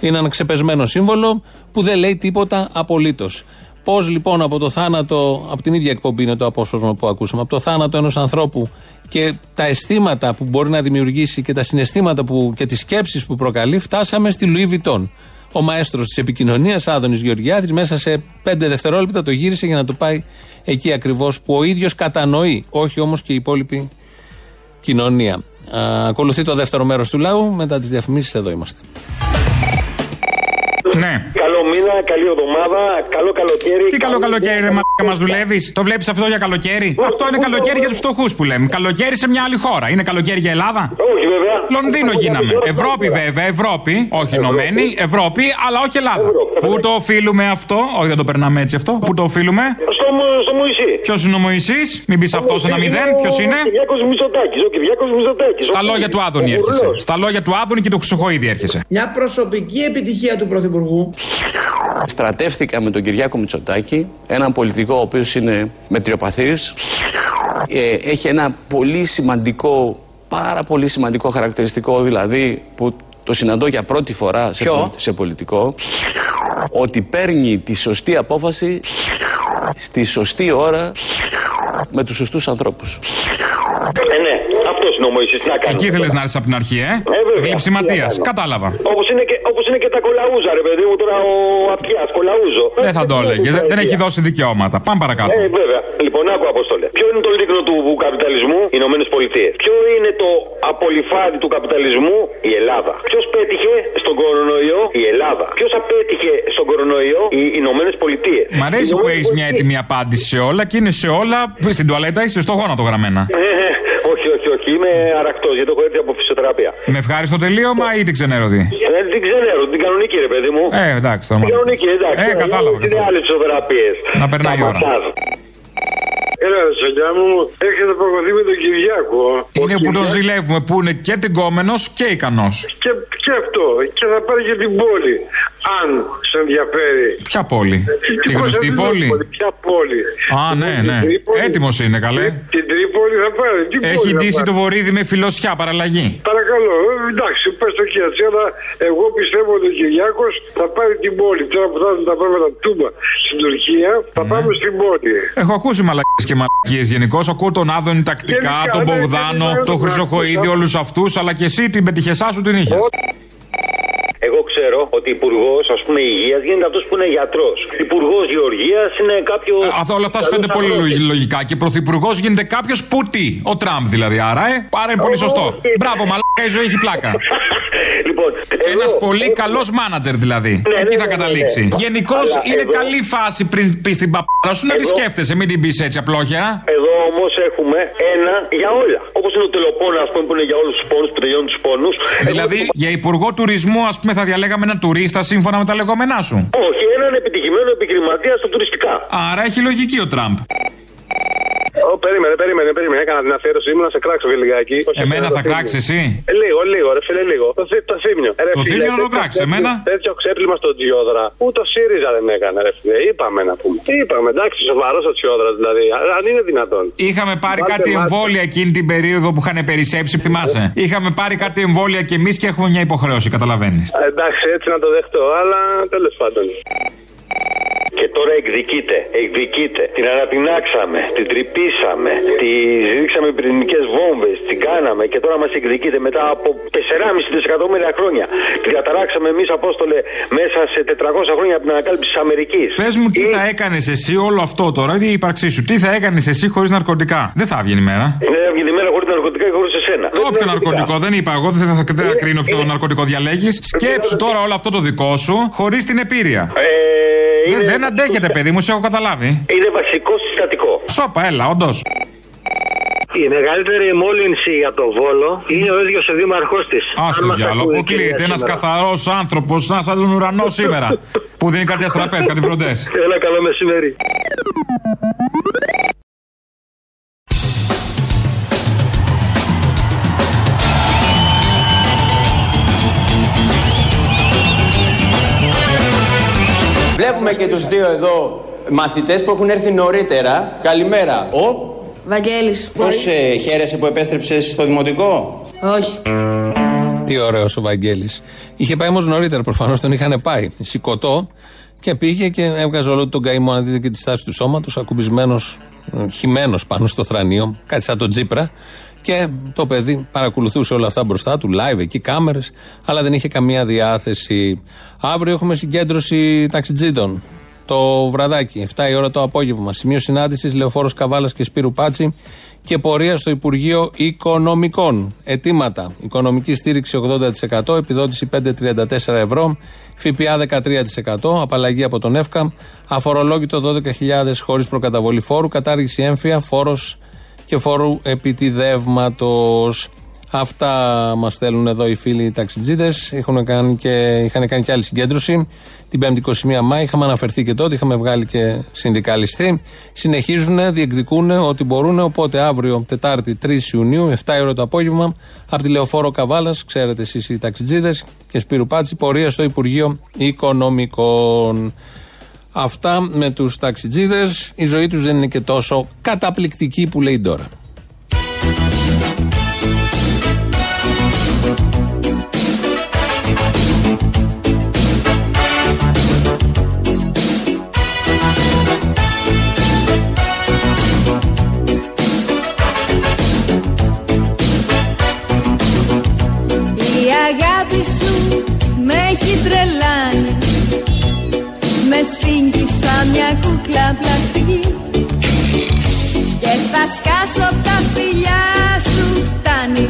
Είναι ένα ξεπεσμένο σύμβολο που δεν λέει τίποτα απολύτως. Πώς λοιπόν από το θάνατο, από την ίδια εκπομπή είναι το απόσπασμα που ακούσαμε, από το θάνατο ενός ανθρώπου και τα αισθήματα που μπορεί να δημιουργήσει και τα συναισθήματα που, και τις σκέψεις που προκαλεί, φτάσαμε στη Λουί Βιτόν. Ο μαέστρος της επικοινωνίας, Άδωνης Γεωργιάδης, μέσα σε πέντε δευτερόλεπτα το γύρισε για να το πάει εκεί ακριβώς που ο ίδιος κατανοεί, όχι όμως και η υπόλοιπη κοινωνία. Α, ακολουθεί το δεύτερο μέρος του λαού. Μετά τις διαφημίσεις, εδώ είμαστε. Ναι. Καλό μήνα, καλή εβδομάδα, καλό καλοκαίρι. Τι καλό καλοκαίρι, ρε μαλάκα, μας δουλεύεις; Το βλέπεις αυτό για καλοκαίρι; Αυτό είναι καλοκαίρι για τους φτωχούς που λέμε. Καλοκαίρι σε μια άλλη χώρα. Είναι καλοκαίρι για Ελλάδα; Όχι, βέβαια. Λονδίνο γίναμε. Ευρώπη, βέβαια, Ευρώπη. Όχι Ενωμένη, Ευρώπη, αλλά όχι Ελλάδα. Πού το οφείλουμε αυτό; Όχι, δεν το περνάμε έτσι αυτό. Πού το οφείλουμε; Στο, Μω- στο Μωυσή. Ποιος είναι ο Μωυσή, μην πεις αυτός ένα μηδέν. Ποιος είναι; Κυριάκος Μητσοτάκης, ο Κυριάκος Μητσοτάκης. Στα λόγια του Άδωνη Ο έρχεσαι. Κουρλός. Στα λόγια του Άδωνη και του Χρυσοχοίδη έρχεσαι. Μια προσωπική επιτυχία του Πρωθυπουργού. Στρατεύτηκα με τον Κυριάκο Μητσοτάκη, έναν πολιτικό ο οποίος είναι μετριοπαθής. Ε, έχει ένα πολύ σημαντικό, πάρα πολύ σημαντικό χαρακτηριστικό δηλαδή που το συναντώ για πρώτη φορά σε, Ποιο; πολι- σε πολιτικό ότι παίρνει τη σωστή απόφαση στη σωστή ώρα με τους σωστούς ανθρώπους. Ε, ναι, αυτός είναι ο Μωυσής. Τι να κάνει. Εκεί ήθελες να έρθεις από την αρχή, ε; βέβαια. Γλυψιματία. Τι να κάνω. Κατάλαβα. Όπως είναι, και, όπως είναι και τα κολαούζα, ρε παιδί μου, τώρα ο Απιάς, κολαούζο. Δεν θα το έλεγες. Δεν, δεν έχει δώσει δικαιώματα. Πάμε παρακάτω. Ε, βέβαια. Λοιπόν, άκου Απόστολε. Ποιο είναι το λίκνο του καπιταλισμού, οι Ηνωμένες Πολιτείες. Ποιο είναι το απολυφάδι του καπιταλισμού, η Ελλάδα. Ποιος πέτυχε στον κορονοϊό, η Ελλάδα. Ποιος απέτυχε στον κορονοϊό, οι Ηνωμένες Πολιτείες. Μ' αρέσει που έχεις μια έτοιμη απάντηση σε όλα και είναι σε όλα. Στην τουαλέτα είσαι στο γόνατο γραμμένα. Ε, ε, όχι, όχι, όχι. Είμαι αρακτό γιατί έχω έρθει από φυσιοθεραπεία. Με ευχάριστο τελείωμα ή την ξενέρωτη; Ε, την ξέρω, την κανονική, ρε παιδί μου. Ε, εντάξει, το Την μάθημα. κανονική, εντάξει. Ε, κατάλαβα, Είναι άλλες φυσιοθεραπείε. Να περνάει η ώρα. Έλα, σογιά μου, έχετε προχωρήσει με τον Κυριάκο. Είναι που τον ζηλεύουμε, που είναι και τυγκόμενος και ικανός. Και, και αυτό. Και θα πάρει και την πόλη. Αν σε ενδιαφέρει. Ποια πόλη, τη γνωστή πόλη; Ποια πόλη. Α, ναι, ναι. Έτοιμος είναι, καλέ. Την Τρίπολη θα πάρει. Τι πόλη Έχει θα ντύσει πάρει; το βορίδι με φιλοσιά, παραλλαγή. Παρακαλώ, ε, εντάξει, πες το και έτσι, αλλά εγώ πιστεύω ότι ο Κυριάκος θα πάρει την πόλη. Τώρα που θα έρθουν τα πράγματα τούμπα στην Τουρκία, θα πάμε στην πόλη. Έχω ακούσει μαλακίε και μαλακίες γενικώς. Ακούω τον Άδωνη τακτικά, Γενικά, τον ναι, Μπογδάνο, γενικά, τον ναι, Χρυσοχοίδη, ναι. όλους αυτούς, αλλά και εσύ την πετυχεσά σου την είχες. Εγώ ξέρω ότι υπουργός, ας πούμε, υγείας γίνεται αυτός που είναι γιατρός. Υπουργός γεωργίας είναι κάποιο. Αυτό όλα αυτά σου φαίνεται πολύ λογι- λογικά. Και πρωθυπουργός γίνεται κάποιος που τι; Ο Τραμπ δηλαδή. Άρα, ε, άρα είναι πολύ σωστό. Μπράβο, μαλάκα, η ζωή έχει πλάκα. (laughs) Λοιπόν, Ένας πολύ καλός μάνατζερ δηλαδή. Ναι, Εκεί ναι, θα ναι, καταλήξει. ναι. Γενικώς Αλλά είναι εδώ- καλή φάση πριν πεις την παπάρα σου να τη Εδώ- σκέφτεσαι. Μην την πεις έτσι απλόχερα. Εδώ όμως έχουμε ένα για όλα. Όπως είναι ο τελοπόνα, ας πούμε, που είναι για όλους τους πόνους, που τελειώνουν τους πόνους. Δηλαδή, για υπουργό τουρισμού, ας πούμε, θα διαλέγαμε έναν τουρίστα σύμφωνα με τα λεγόμενά σου. Όχι, έναν επιτυχημένο επιχειρηματία στα τουριστικά. Άρα έχει λογική ο Τραμπ. Ω, περίμενε, περίμενε, περίμενε. Έκανα την αφιέρωση μου να σε κράξω και λιγάκι. Εμένα θα κράξεις εσύ; Ε, λίγο, λίγο, ρε φίλε, λίγο. Το, θύ- το θύμιο. Ε, ρε, Το φίλε, θύμιο να το τέτοιο κράξεις, ξέπλυμα- εμένα; Τέτοιο ξέπλυμα στο Τζιόδρα. Ούτε ο ΣΥΡΙΖΑ δεν έκανε, ρε φίλε. Είπαμε να πούμε. Τι είπαμε, εντάξει, σοβαρός ο Τζιόδρας δηλαδή. Α, Αν είναι δυνατόν. Είχαμε πάρει Μάλτε, κάτι μάλτε. εμβόλια εκείνη την περίοδο που είχαν περισσέψει, θυμάσαι; Είχαμε πάρει κάτι εμβόλια κι εμείς και έχουμε μια υποχρέωση, καταλαβαίνεις. Ε, Εντάξει, έτσι να το δεχτώ, αλλά τέλος πάντων. Και τώρα εκδικείται, εκδικείται. Την ανατινάξαμε, την τρυπήσαμε, τη ρίξαμε πυρηνικές βόμβες, την κάναμε και τώρα μας εκδικείται μετά από 4,5 δισεκατομμύρια χρόνια. Την καταράξαμε εμείς, Απόστολε, μέσα σε 400 χρόνια από την ανακάλυψη της Αμερικής. Πες μου, τι θα έκανες εσύ όλο αυτό τώρα, η ύπαρξή σου, τι θα έκανες εσύ χωρίς ναρκωτικά; Δεν θα έβγαινε η μέρα. Δεν έβγαινε η μέρα χωρίς ναρκωτικά και χωρίς εσένα. Όποιο ναρκωτικό, δεν είπα εγώ, δεν θα, δεν θα κρίνω ποιο ναρκωτικό διαλέγεις. Σκέψου τώρα όλο αυτό το δικό σου χωρίς την επίρρεια. Δεν, δεν αντέχετε, παιδί μου, σε έχω καταλάβει. Είναι βασικό συστατικό. Σόπα, έλα, όντως. Η μεγαλύτερη μόλυνση για το Βόλο είναι ο ίδιος ο δήμαρχός της. Α το διάλογο, αποκλείεται ένας καθαρός άνθρωπος, να σαν τον ουρανό (laughs) σήμερα. που δίνει κάτι αστραπέ, κάτι φροντές. Έλα, καλό μεσημέρι. Βλέπουμε και τους δύο εδώ μαθητές που έχουν έρθει νωρίτερα. Καλημέρα. Ο, Βαγγέλης. πώς ε, χαίρεσαι που επέστρεψες στο δημοτικό; Όχι. Τι ωραίο ο Βαγγέλης. Είχε πάει όμως νωρίτερα, προφανώς τον είχαν πάει. Σηκωτό και πήγε και έβγαζε όλο τον καημό. Να δείτε και τη στάση του σώματος, ακουμπισμένος, χυμένος πάνω στο θρανίο, κάτι σαν τον Τζίπρα. Και το παιδί παρακολουθούσε όλα αυτά μπροστά του, live εκεί, κάμερες, αλλά δεν είχε καμία διάθεση. Αύριο έχουμε συγκέντρωση ταξιτζίδων. το βραδάκι, 7 η ώρα το απόγευμα. Σημείο συνάντησης Λεωφόρος Καβάλας και Σπύρου Πάτσι και πορεία στο Υπουργείο Οικονομικών. Ετήματα. Οικονομική στήριξη 80%, επιδότηση 5,34 ευρώ, ΦΠΑ 13%, απαλλαγή από τον ΕΦΚΑ, αφορολόγητο 12.000 χωρίς προκαταβολή φόρου, κατάργηση έμφυα, φόρος και φόρου επιτιδεύματος. Αυτά μας στέλνουν εδώ οι φίλοι ταξιτζίδε. Είχαν κάνει και, είχαν κάνει και άλλη συγκέντρωση την 5η 21 Μάη. Είχαμε αναφερθεί και τότε, είχαμε βγάλει και συνδικαλιστή. Συνεχίζουν, διεκδικούν ότι μπορούν. Οπότε αύριο, Τετάρτη 3 Ιουνίου, 7 ώρα το απόγευμα, από τη Λεωφόρο Καβάλας, ξέρετε εσείς οι ταξιτζίδε και Σπύρου Πάτσι, πορεία στο Υπουργείο Οικονομικών. Αυτά με τους ταξιτζίδες. Η ζωή τους δεν είναι και τόσο καταπληκτική που λέει τώρα. Η αγάπη σου με έχει τρελάνει Με σφίγγει σαν μια κούκλα πλαστική. Και θα σκάσω απ' τα φιλιά σου φτάνει.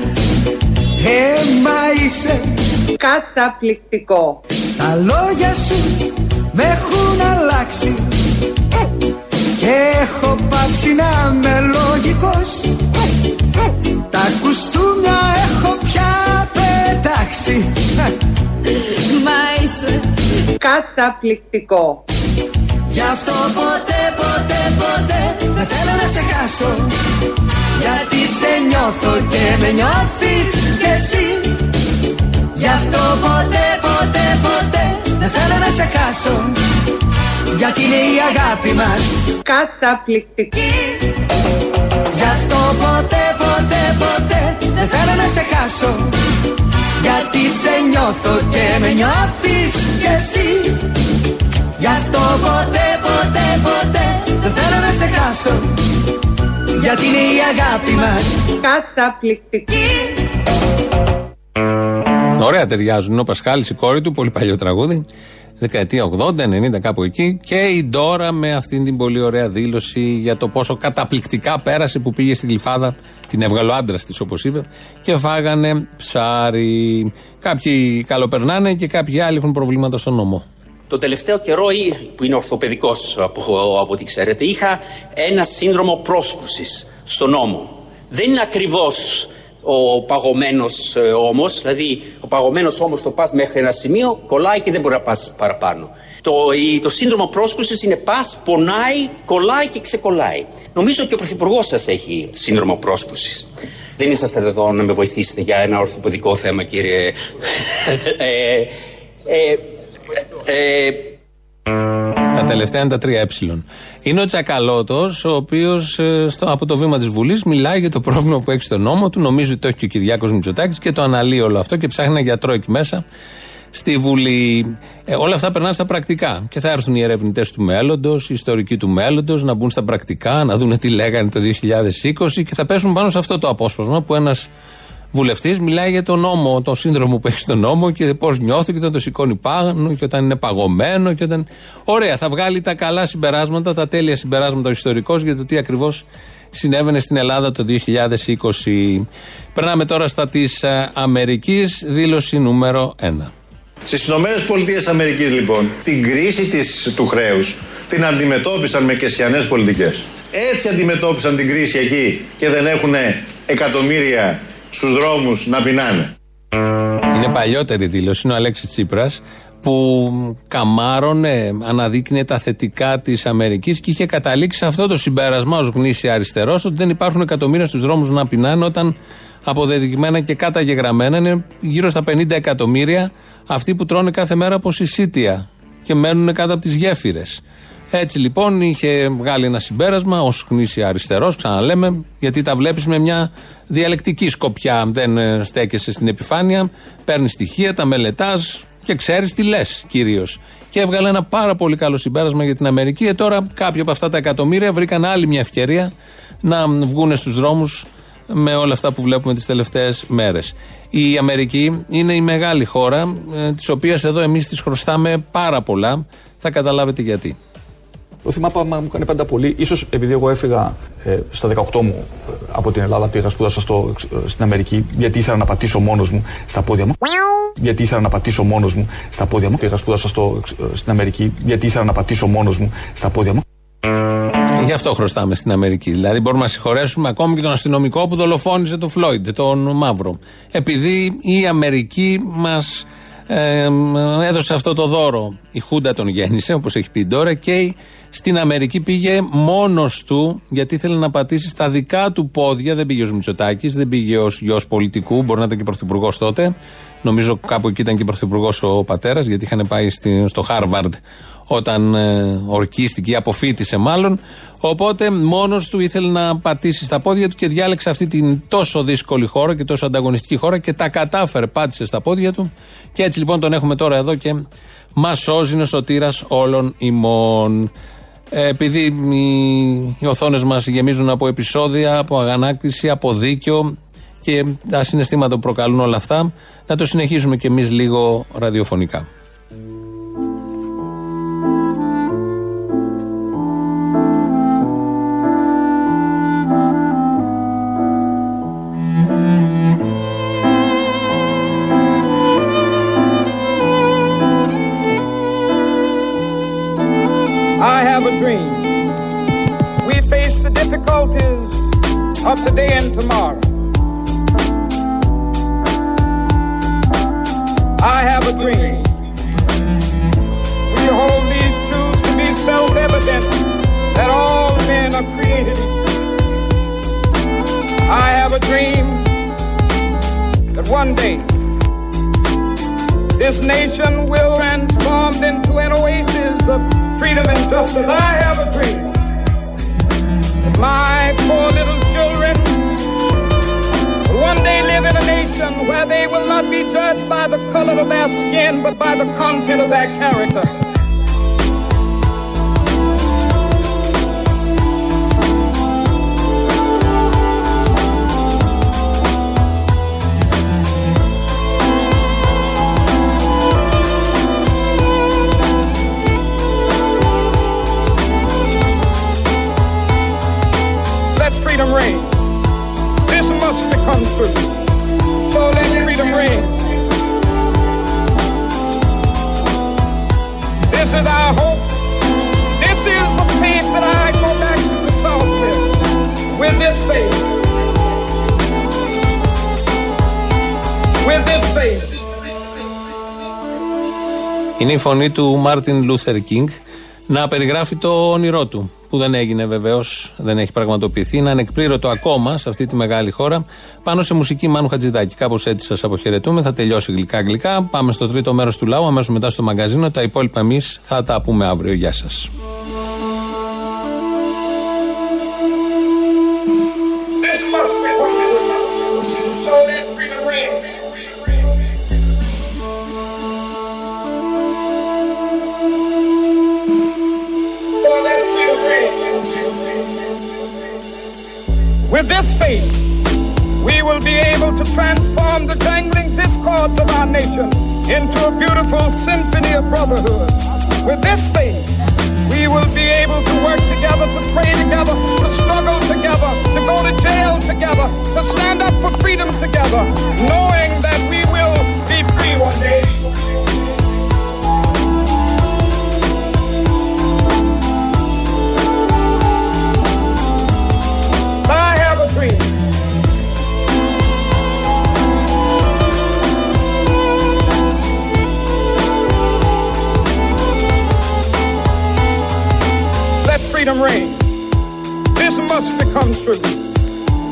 Έμα είσαι Καταπληκτικό. Τα λόγια σου με έχουν αλλάξει. Και έχω πάψει να είμαι λογικός. Τα κουστούμια έχω πια πετάξει. Μα είσαι Καταπληκτικό. Γι' αυτό ποτέ, ποτέ, ποτέ δεν θέλω να σε χάσω. Γιατί σε νιώθω και με νιώθεις κι εσύ. Γι' αυτό ποτέ, ποτέ, ποτέ δεν θέλω να σε χάσω. Γιατί είναι η αγάπη μας. Καταπληκτική. Γι' αυτό ποτέ, ποτέ, ποτέ δεν θέλω να σε χάσω Γιατί σε νιώθω και με νιώθεις κι εσύ Γι' αυτό ποτέ, ποτέ, ποτέ δεν θέλω να σε χάσω Γιατί είναι η αγάπη μας Καταπληκτική. Ωραία ταιριάζουν. Είναι ο Πασχάλης, η κόρη του, πολύ παλιό τραγούδι. Δεκαετία 80-90, κάπου εκεί. Και η Ντόρα με αυτήν την πολύ ωραία δήλωση για το πόσο καταπληκτικά πέρασε που πήγε στην κλειφάδα. Την έβγαλε ο άντρας της, όπως είπε. Και φάγανε ψάρι. Κάποιοι καλοπερνάνε και κάποιοι άλλοι έχουν προβλήματα στον νόμο. Το τελευταίο καιρό, ή- που είναι ορθοπαιδικός από, από ό,τι ξέρετε, είχα ένα σύνδρομο πρόσκρουσης στον νόμο. Δεν είναι ακριβώς ο παγωμένος ε, ώμος, δηλαδή ο παγωμένος ώμος το πας μέχρι ένα σημείο, κολλάει και δεν μπορεί να πας παραπάνω. Το, η- το σύνδρομο πρόσκρουσης είναι πας, πονάει, κολλάει και ξεκολλάει. Νομίζω και ο Πρωθυπουργός σας έχει σύνδρομο πρόσκρουσης. Δεν είσαστε εδώ να με βοηθήσετε για ένα ορθοπαιδικό θέμα, κύριε. (laughs) ε, ε, ε, Τα τελευταία είναι τα τρία ε. Είναι ο Τσακαλώτος, ο οποίος από το βήμα της Βουλής μιλάει για το πρόβλημα που έχει στον νόμο του. Νομίζει ότι το έχει και ο Κυριάκος Μητσοτάκης και το αναλύει όλο αυτό και ψάχνει ένα γιατρό εκεί μέσα στη Βουλή. Ε, όλα αυτά περνάνε στα πρακτικά. Και θα έρθουν οι ερευνητές του μέλλοντος, οι ιστορικοί του μέλλοντος, να μπουν στα πρακτικά, να δουν τι λέγανε το 2020 και θα πέσουν πάνω σε αυτό το απόσπασμα που ένας βουλευτής μιλάει για τον νόμο, τον σύνδρομο που έχει στον νόμο και πώς νιώθει και όταν το σηκώνει πάνω και όταν είναι παγωμένο. Και όταν... Ωραία, θα βγάλει τα καλά συμπεράσματα, τα τέλεια συμπεράσματα ο ιστορικός για το τι ακριβώς συνέβαινε στην Ελλάδα το 2020. Περνάμε τώρα στα της Αμερικής, δήλωση νούμερο 1. Στις Ηνωμένες Πολιτείες Αμερικής, λοιπόν, την κρίση της, του χρέους την αντιμετώπισαν με κεσιανές πολιτικές. Έτσι αντιμετώπισαν την κρίση εκεί και δεν έχουν εκατομμύρια στους δρόμους να πεινάνε. Είναι παλιότερη δήλωση, είναι ο Αλέξης Τσίπρας που καμάρωνε, αναδείκνυε τα θετικά της Αμερικής και είχε καταλήξει σε αυτό το συμπέρασμα ως γνήσια αριστερός ότι δεν υπάρχουν εκατομμύρια στους δρόμους να πεινάνε όταν αποδεδειγμένα και καταγεγραμμένα είναι γύρω στα 50 εκατομμύρια αυτοί που τρώνε κάθε μέρα από συσίτια και μένουν κάτω από τις γέφυρες. Έτσι λοιπόν είχε βγάλει ένα συμπέρασμα ως γνήσια αριστερός, ξαναλέμε, γιατί τα βλέπεις με μια διαλεκτική σκοπιά. Δεν ε, στέκεσαι στην επιφάνεια, παίρνεις στοιχεία, τα μελετάς και ξέρεις τι λες κυρίως. Και έβγαλε ένα πάρα πολύ καλό συμπέρασμα για την Αμερική. Και τώρα κάποια από αυτά τα εκατομμύρια βρήκαν άλλη μια ευκαιρία να βγουν στους δρόμους με όλα αυτά που βλέπουμε τις τελευταίες μέρες. Η Αμερική είναι η μεγάλη χώρα, ε, της οποίας εδώ εμείς της χρωστάμε πάρα πολλά. Θα καταλάβετε γιατί. Το θυμάμαι πάντα μου έκανε πάντα πολύ. Ίσως επειδή εγώ έφυγα ε, στα 18 μου ε, από την Ελλάδα, πήγα σπούδασα στο, ε, στην Αμερική, γιατί ήθελα να πατήσω μόνος μου στα πόδια μου. Γιατί ήθελα να πατήσω μόνος μου στα πόδια μου. Πήγα σπούδασα στο, ε, στην Αμερική, γιατί ήθελα να πατήσω μόνος μου στα πόδια μου. Γι' αυτό χρωστάμε στην Αμερική. Δηλαδή, μπορούμε να συγχωρέσουμε ακόμη και τον αστυνομικό που δολοφόνησε τον Φλόιντ, τον Μαύρο. Επειδή η Αμερική μας ε, έδωσε αυτό το δώρο. Η Χούντα τον γέννησε, όπως έχει πει τώρα, και στην Αμερική πήγε μόνος του, γιατί ήθελε να πατήσει στα δικά του πόδια. Δεν πήγε ω Μητσοτάκης, δεν πήγε ω γιος πολιτικού, μπορεί να ήταν και πρωθυπουργός τότε. Νομίζω κάπου εκεί ήταν και πρωθυπουργός ο πατέρας, γιατί είχαν πάει στη, στο Χάρβαρντ όταν ε, ορκίστηκε ή αποφύτησε μάλλον. Οπότε μόνος του ήθελε να πατήσει στα πόδια του και διάλεξε αυτή την τόσο δύσκολη χώρα και τόσο ανταγωνιστική χώρα και τα κατάφερε, πάτησε στα πόδια του. Και έτσι λοιπόν τον έχουμε τώρα εδώ και μα σώζει ο σωτήρας όλων ημών. Ε, επειδή οι, οι οθόνες μας γεμίζουν από επεισόδια, από αγανάκτηση, από δίκιο και τα συναισθήματα που προκαλούν όλα αυτά, να το συνεχίσουμε κι εμείς λίγο ραδιοφωνικά. Dream. We face the difficulties of today and tomorrow. I have a dream. We hold these truths to be self evident that all men are created equal. I have a dream that one day this nation will transform into an oasis of freedom and justice. I have a dream my four little children one day live in a nation where they will not be judged by the color of their skin, but by the content of their character. Είναι η φωνή του Μάρτιν Λούθερ Κίνγκ να περιγράφει το όνειρό του. Που δεν έγινε βεβαίως, δεν έχει πραγματοποιηθεί. Είναι ανεκπλήρωτο ακόμα σε αυτή τη μεγάλη χώρα. Πάνω σε μουσική Μάνου Χατζιδάκι. Κάπως έτσι σας αποχαιρετούμε. Θα τελειώσει γλυκά-γλυκά. Πάμε στο τρίτο μέρος του λαού, αμέσως μετά στο μαγκαζίνο. Τα υπόλοιπα εμείς θα τα πούμε αύριο. Γεια σας. To transform the jangling discords of our nation into a beautiful symphony of brotherhood. With this faith, we will be able to work together, to pray together, to struggle together, to go to jail together, to stand up for freedom together, knowing that we will be free one day. Freedom reign. This must become true.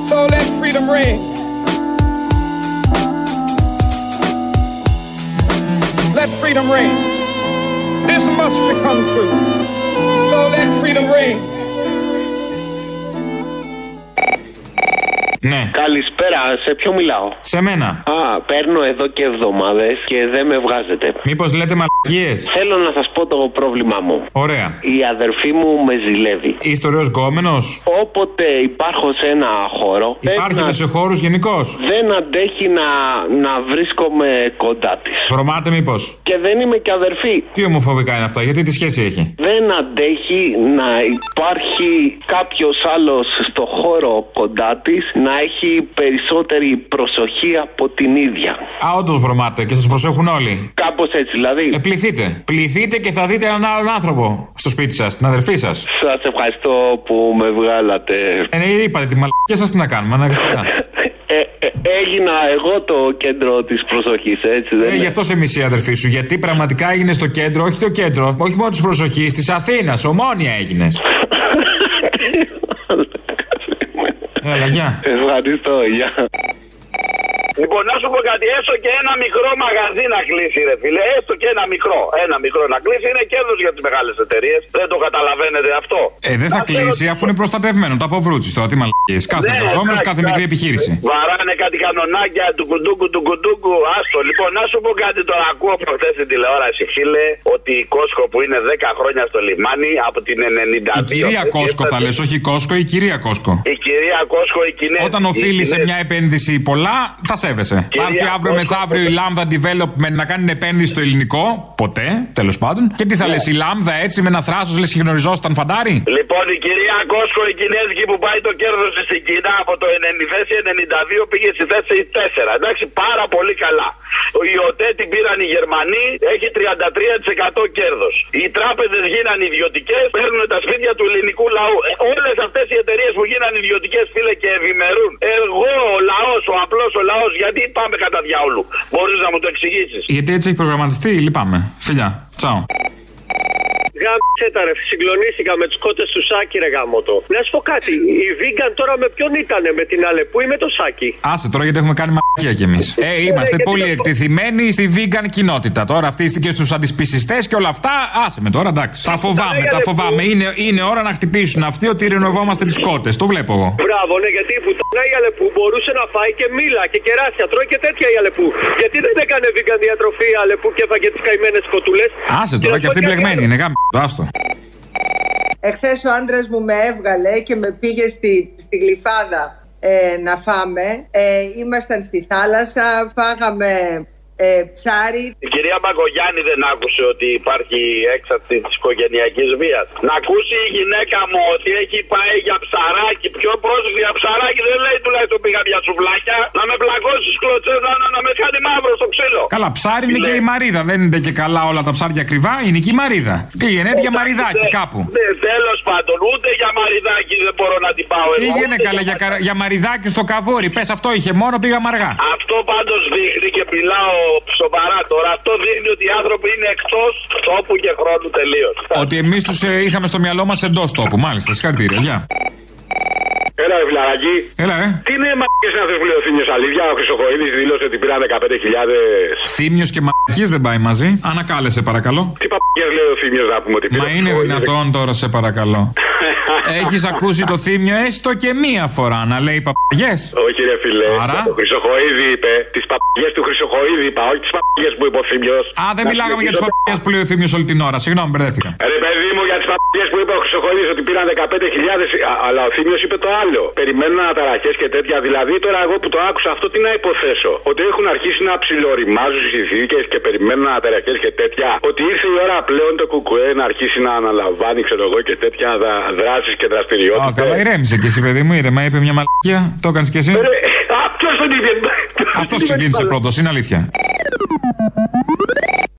So let freedom reign. Let freedom reign. This must become true. So let freedom reign. Ναι. Καλησπέρα, σε ποιο μιλάω. Σε μένα. Α, παίρνω εδώ και εβδομάδε και δεν με βγάζετε. Μήπω λέτε μα μαλακίε. Θέλω να σας πω το πρόβλημά μου. Ωραία. Η αδερφή μου με ζηλεύει. Είστε ωραίος γκόμενος; Όποτε υπάρχω σε ένα χώρο. Υπάρχετε δεν σε χώρους γενικώς; Δεν αντέχει να, να βρίσκομαι κοντά της. Βρωμάτε μήπως; Και δεν είμαι και αδερφή. Τι ομοφοβικά είναι αυτά, γιατί τι σχέση έχει; Δεν αντέχει να υπάρχει κάποιος άλλος στο χώρο κοντά της να έχει περισσότερη προσοχή από την ίδια. Α, όντω βρωμάτε και σας προσέχουν όλοι; Κάπως έτσι δηλαδή. Ε, πληθείτε. Πληθείτε και θα δείτε έναν άλλον άνθρωπο στο σπίτι σας, την αδερφή σας. Σας ευχαριστώ που με βγάλατε. Ε, ναι, είπατε τη μαλακία σας τι να κάνουμε, αναγκαστικά. Ε, ε, έγινα εγώ το κέντρο της προσοχής, έτσι δεν Ε, είναι; γι' αυτό σε μισή αδερφή σου. Γιατί πραγματικά έγινε στο κέντρο, όχι το κέντρο, όχι μόνο της προσοχής, της Αθήνας. Ομόνια έγινες. (laughs) Έλα, γεια. Ευχαριστώ, γεια. Λοιπόν, να σου πω κάτι, έστω και ένα μικρό μαγαζί να κλείσει, ρε φίλε. Έστω και ένα μικρό. Ένα μικρό να κλείσει είναι κέρδος για τις μεγάλες εταιρείες. Δεν το καταλαβαίνετε αυτό. Ε, δεν θα κλείσει αφού είναι προστατευμένο. Το αποβρούτσι τώρα, τι μαλακίες. Κάθε Ναι, εργαζόμενο, εντάξει, κάθε μικρή εντάξει. επιχείρηση. Βαράνε κάτι κανονάκια του κουντούκου του κουντούκου. Άστο. Λοιπόν, να σου πω κάτι τώρα. Ακούω προχθές στην τηλεόραση, φίλε, ότι η Κόσκο που είναι 10 χρόνια στο λιμάνι από την 92. Η κυρία Κόσκο θα λες, όχι η Κόσκο, η κυρία Κόσκο. Η κυρία Κόσκο, η Κινέζη. Όταν οφείλει σε μια επένδυση πολλά, θα σέβεσαι. Θα έρθει αύριο μεθαύριο η Lambda Development να κάνει επένδυση στο ελληνικό. Ποτέ, τέλος πάντων. Και τι θα λες, η Lambda έτσι με ένα θράσος λες και γνωριζόταν φαντάρι; Λοιπόν, η κυρία Κόσκο, η Κινέζικη που πάει το κέρδος της στην Κίνα από το 90 θέση 92 πήγε στη θέση 4. Εντάξει, πάρα πολύ καλά. Η ΟΤΕ την πήραν οι Γερμανοί, έχει 33% κέρδος. Οι τράπεζες γίνανε ιδιωτικές, παίρνουν τα σπίτια του ελληνικού λαού. Όλες αυτές οι εταιρείες που γίνανε ιδιωτικές, φίλε, και ευημερούν. Εγώ, ο λαός, ο απλός ο λαός, γιατί πάμε κατά διάολου. Μπορείς να μου το εξηγήσεις. Γιατί έτσι έχει προγραμματιστεί, λυπάμαι. Φιλιά. Τσαο. Γάμισε τα ρε, συγκλονίστηκα με του κότες του Σάκη, ρε γάμοτο. Να σου πω κάτι, η Βίγκαν τώρα με ποιον ήτανε, με την Αλεπού ή με το Σάκη; Άσε τώρα γιατί έχουμε κάνει μαγεία κι εμείς. Ε, είμαστε γιατί πολύ το- εκτεθειμένοι στη vegan κοινότητα. Τώρα αυτή και στους αντισπισιστές και όλα αυτά. Άσε με τώρα, εντάξει. Τα φοβάμαι, τα φοβάμαι. Είναι, είναι ώρα να χτυπήσουν αυτοί ότι ρενοβόμαστε τις κότες. Το βλέπω εγώ. Μπράβο, ναι, γιατί η πουτάνα η Αλεπού μπορούσε να φάει και μήλα και κεράσια, τρώει και τέτοια η Αλεπού. Γιατί δεν έκανε βίγκαν διατροφή η Αλεπού και έφαγε τις καημένες κοτούλες. Άσε τώρα και αυτή μπλεγμένη είναι. Γάμι. Άστο. Εχθές ο άντρας μου με έβγαλε και με πήγε στη, στη γλυφάδα ε, να φάμε. Ε, ήμασταν στη θάλασσα, φάγαμε ε, ψάρι. Η κυρία Μπαγκογιάννη δεν άκουσε ότι υπάρχει έξαρτη της οικογενειακής βίας. Να ακούσει η γυναίκα μου ότι έχει πάει για ψαράκι. Πιο πρόσφυγε για ψαράκι δεν λέει τουλάχιστον πήγα για σουβλάκια. Να με πλακώσει στις κλωτσές, να, να, να με κάνει μαύρο στο ξύλο. Καλά, ψάρι είναι και η μαρίδα. Δεν είναι και καλά όλα τα ψάρια ακριβά. Είναι και η μαρίδα. Πήγαινε για μαριδάκι κάπου. Ναι, τέλος πάντων, ούτε για μαριδάκι δεν μπορώ να την πάω εγώ. Πήγαινε ούτε καλά για, καρα- για μαριδάκι στο καβόρι. Πες αυτό είχε μόνο, πήγα αργά. Αυτό πάντως δείχνει και μιλάω σοβαρά τώρα. Αυτό δείχνει ότι οι άνθρωποι είναι εκτός τόπου και χρόνου τελείως. Ότι εμείς τους είχαμε στο μυαλό μας εντός τόπου. Μάλιστα, συγχαρητήρια. Γεια. Έλα, ρε φιλαράκι. Έλα, ρε. Τι είναι μαγικέ να θε που λέει ο Θήμιος Αλήθεια. Ο Χρυσοκοίδης δήλωσε ότι πήραν 15.000. Θύμιο και μαγική δεν πάει μαζί. Ανακάλεσε, παρακαλώ. Τι παπαγιές λέει ο Θήμιος να πούμε ότι πήρε. Μα είναι δυνατόν τώρα, σε παρακαλώ. (laughs) Έχεις ακούσει το θύμιο έστω και μία φορά να λέει παπαγιές. Όχι, ρε φιλέ. Άρα; Το Χρυσοκοίδη είπε. Τις παπαγιές του Χρυσοκοίδη είπα. Όχι τις παπαγιές που είπε ο Θήμιος. Α, δεν μιλάγαμε για τις παπαγιές που λέει ο θύμιο όλη την ώρα. Συγγνώμη, μπερδεύτηκα. Ρε παιδί μου για τις παπαγιές που είπε ο Χρυσοκοίδης ότι πήραν 15.000. α, Αλλά ο Θήμιο είπε το άλλο. Περιμένουν αναταραχές και τέτοια. Δηλαδή τώρα εγώ που το άκουσα αυτό τι να υποθέσω. Ότι έχουν αρχίσει να ψιλοριμάζουν οι συνθήκε και περιμένουν αναταραχές και τέτοια. Ότι ήρθε η ώρα πλέον το κουκουέ να αρχίσει να αναλαμβάνει, ξέρω εγώ, και τέτοια δράσεις και Α, δραστηριότητε. καλά, ηρέμησε και εσύ, παιδί μου, ήρεμα. Είπε μια μαλακία. Το έκανες και εσύ. Α, ποιος τον είπε; Αυτός ξεκίνησε πρώτος, είναι αλήθεια.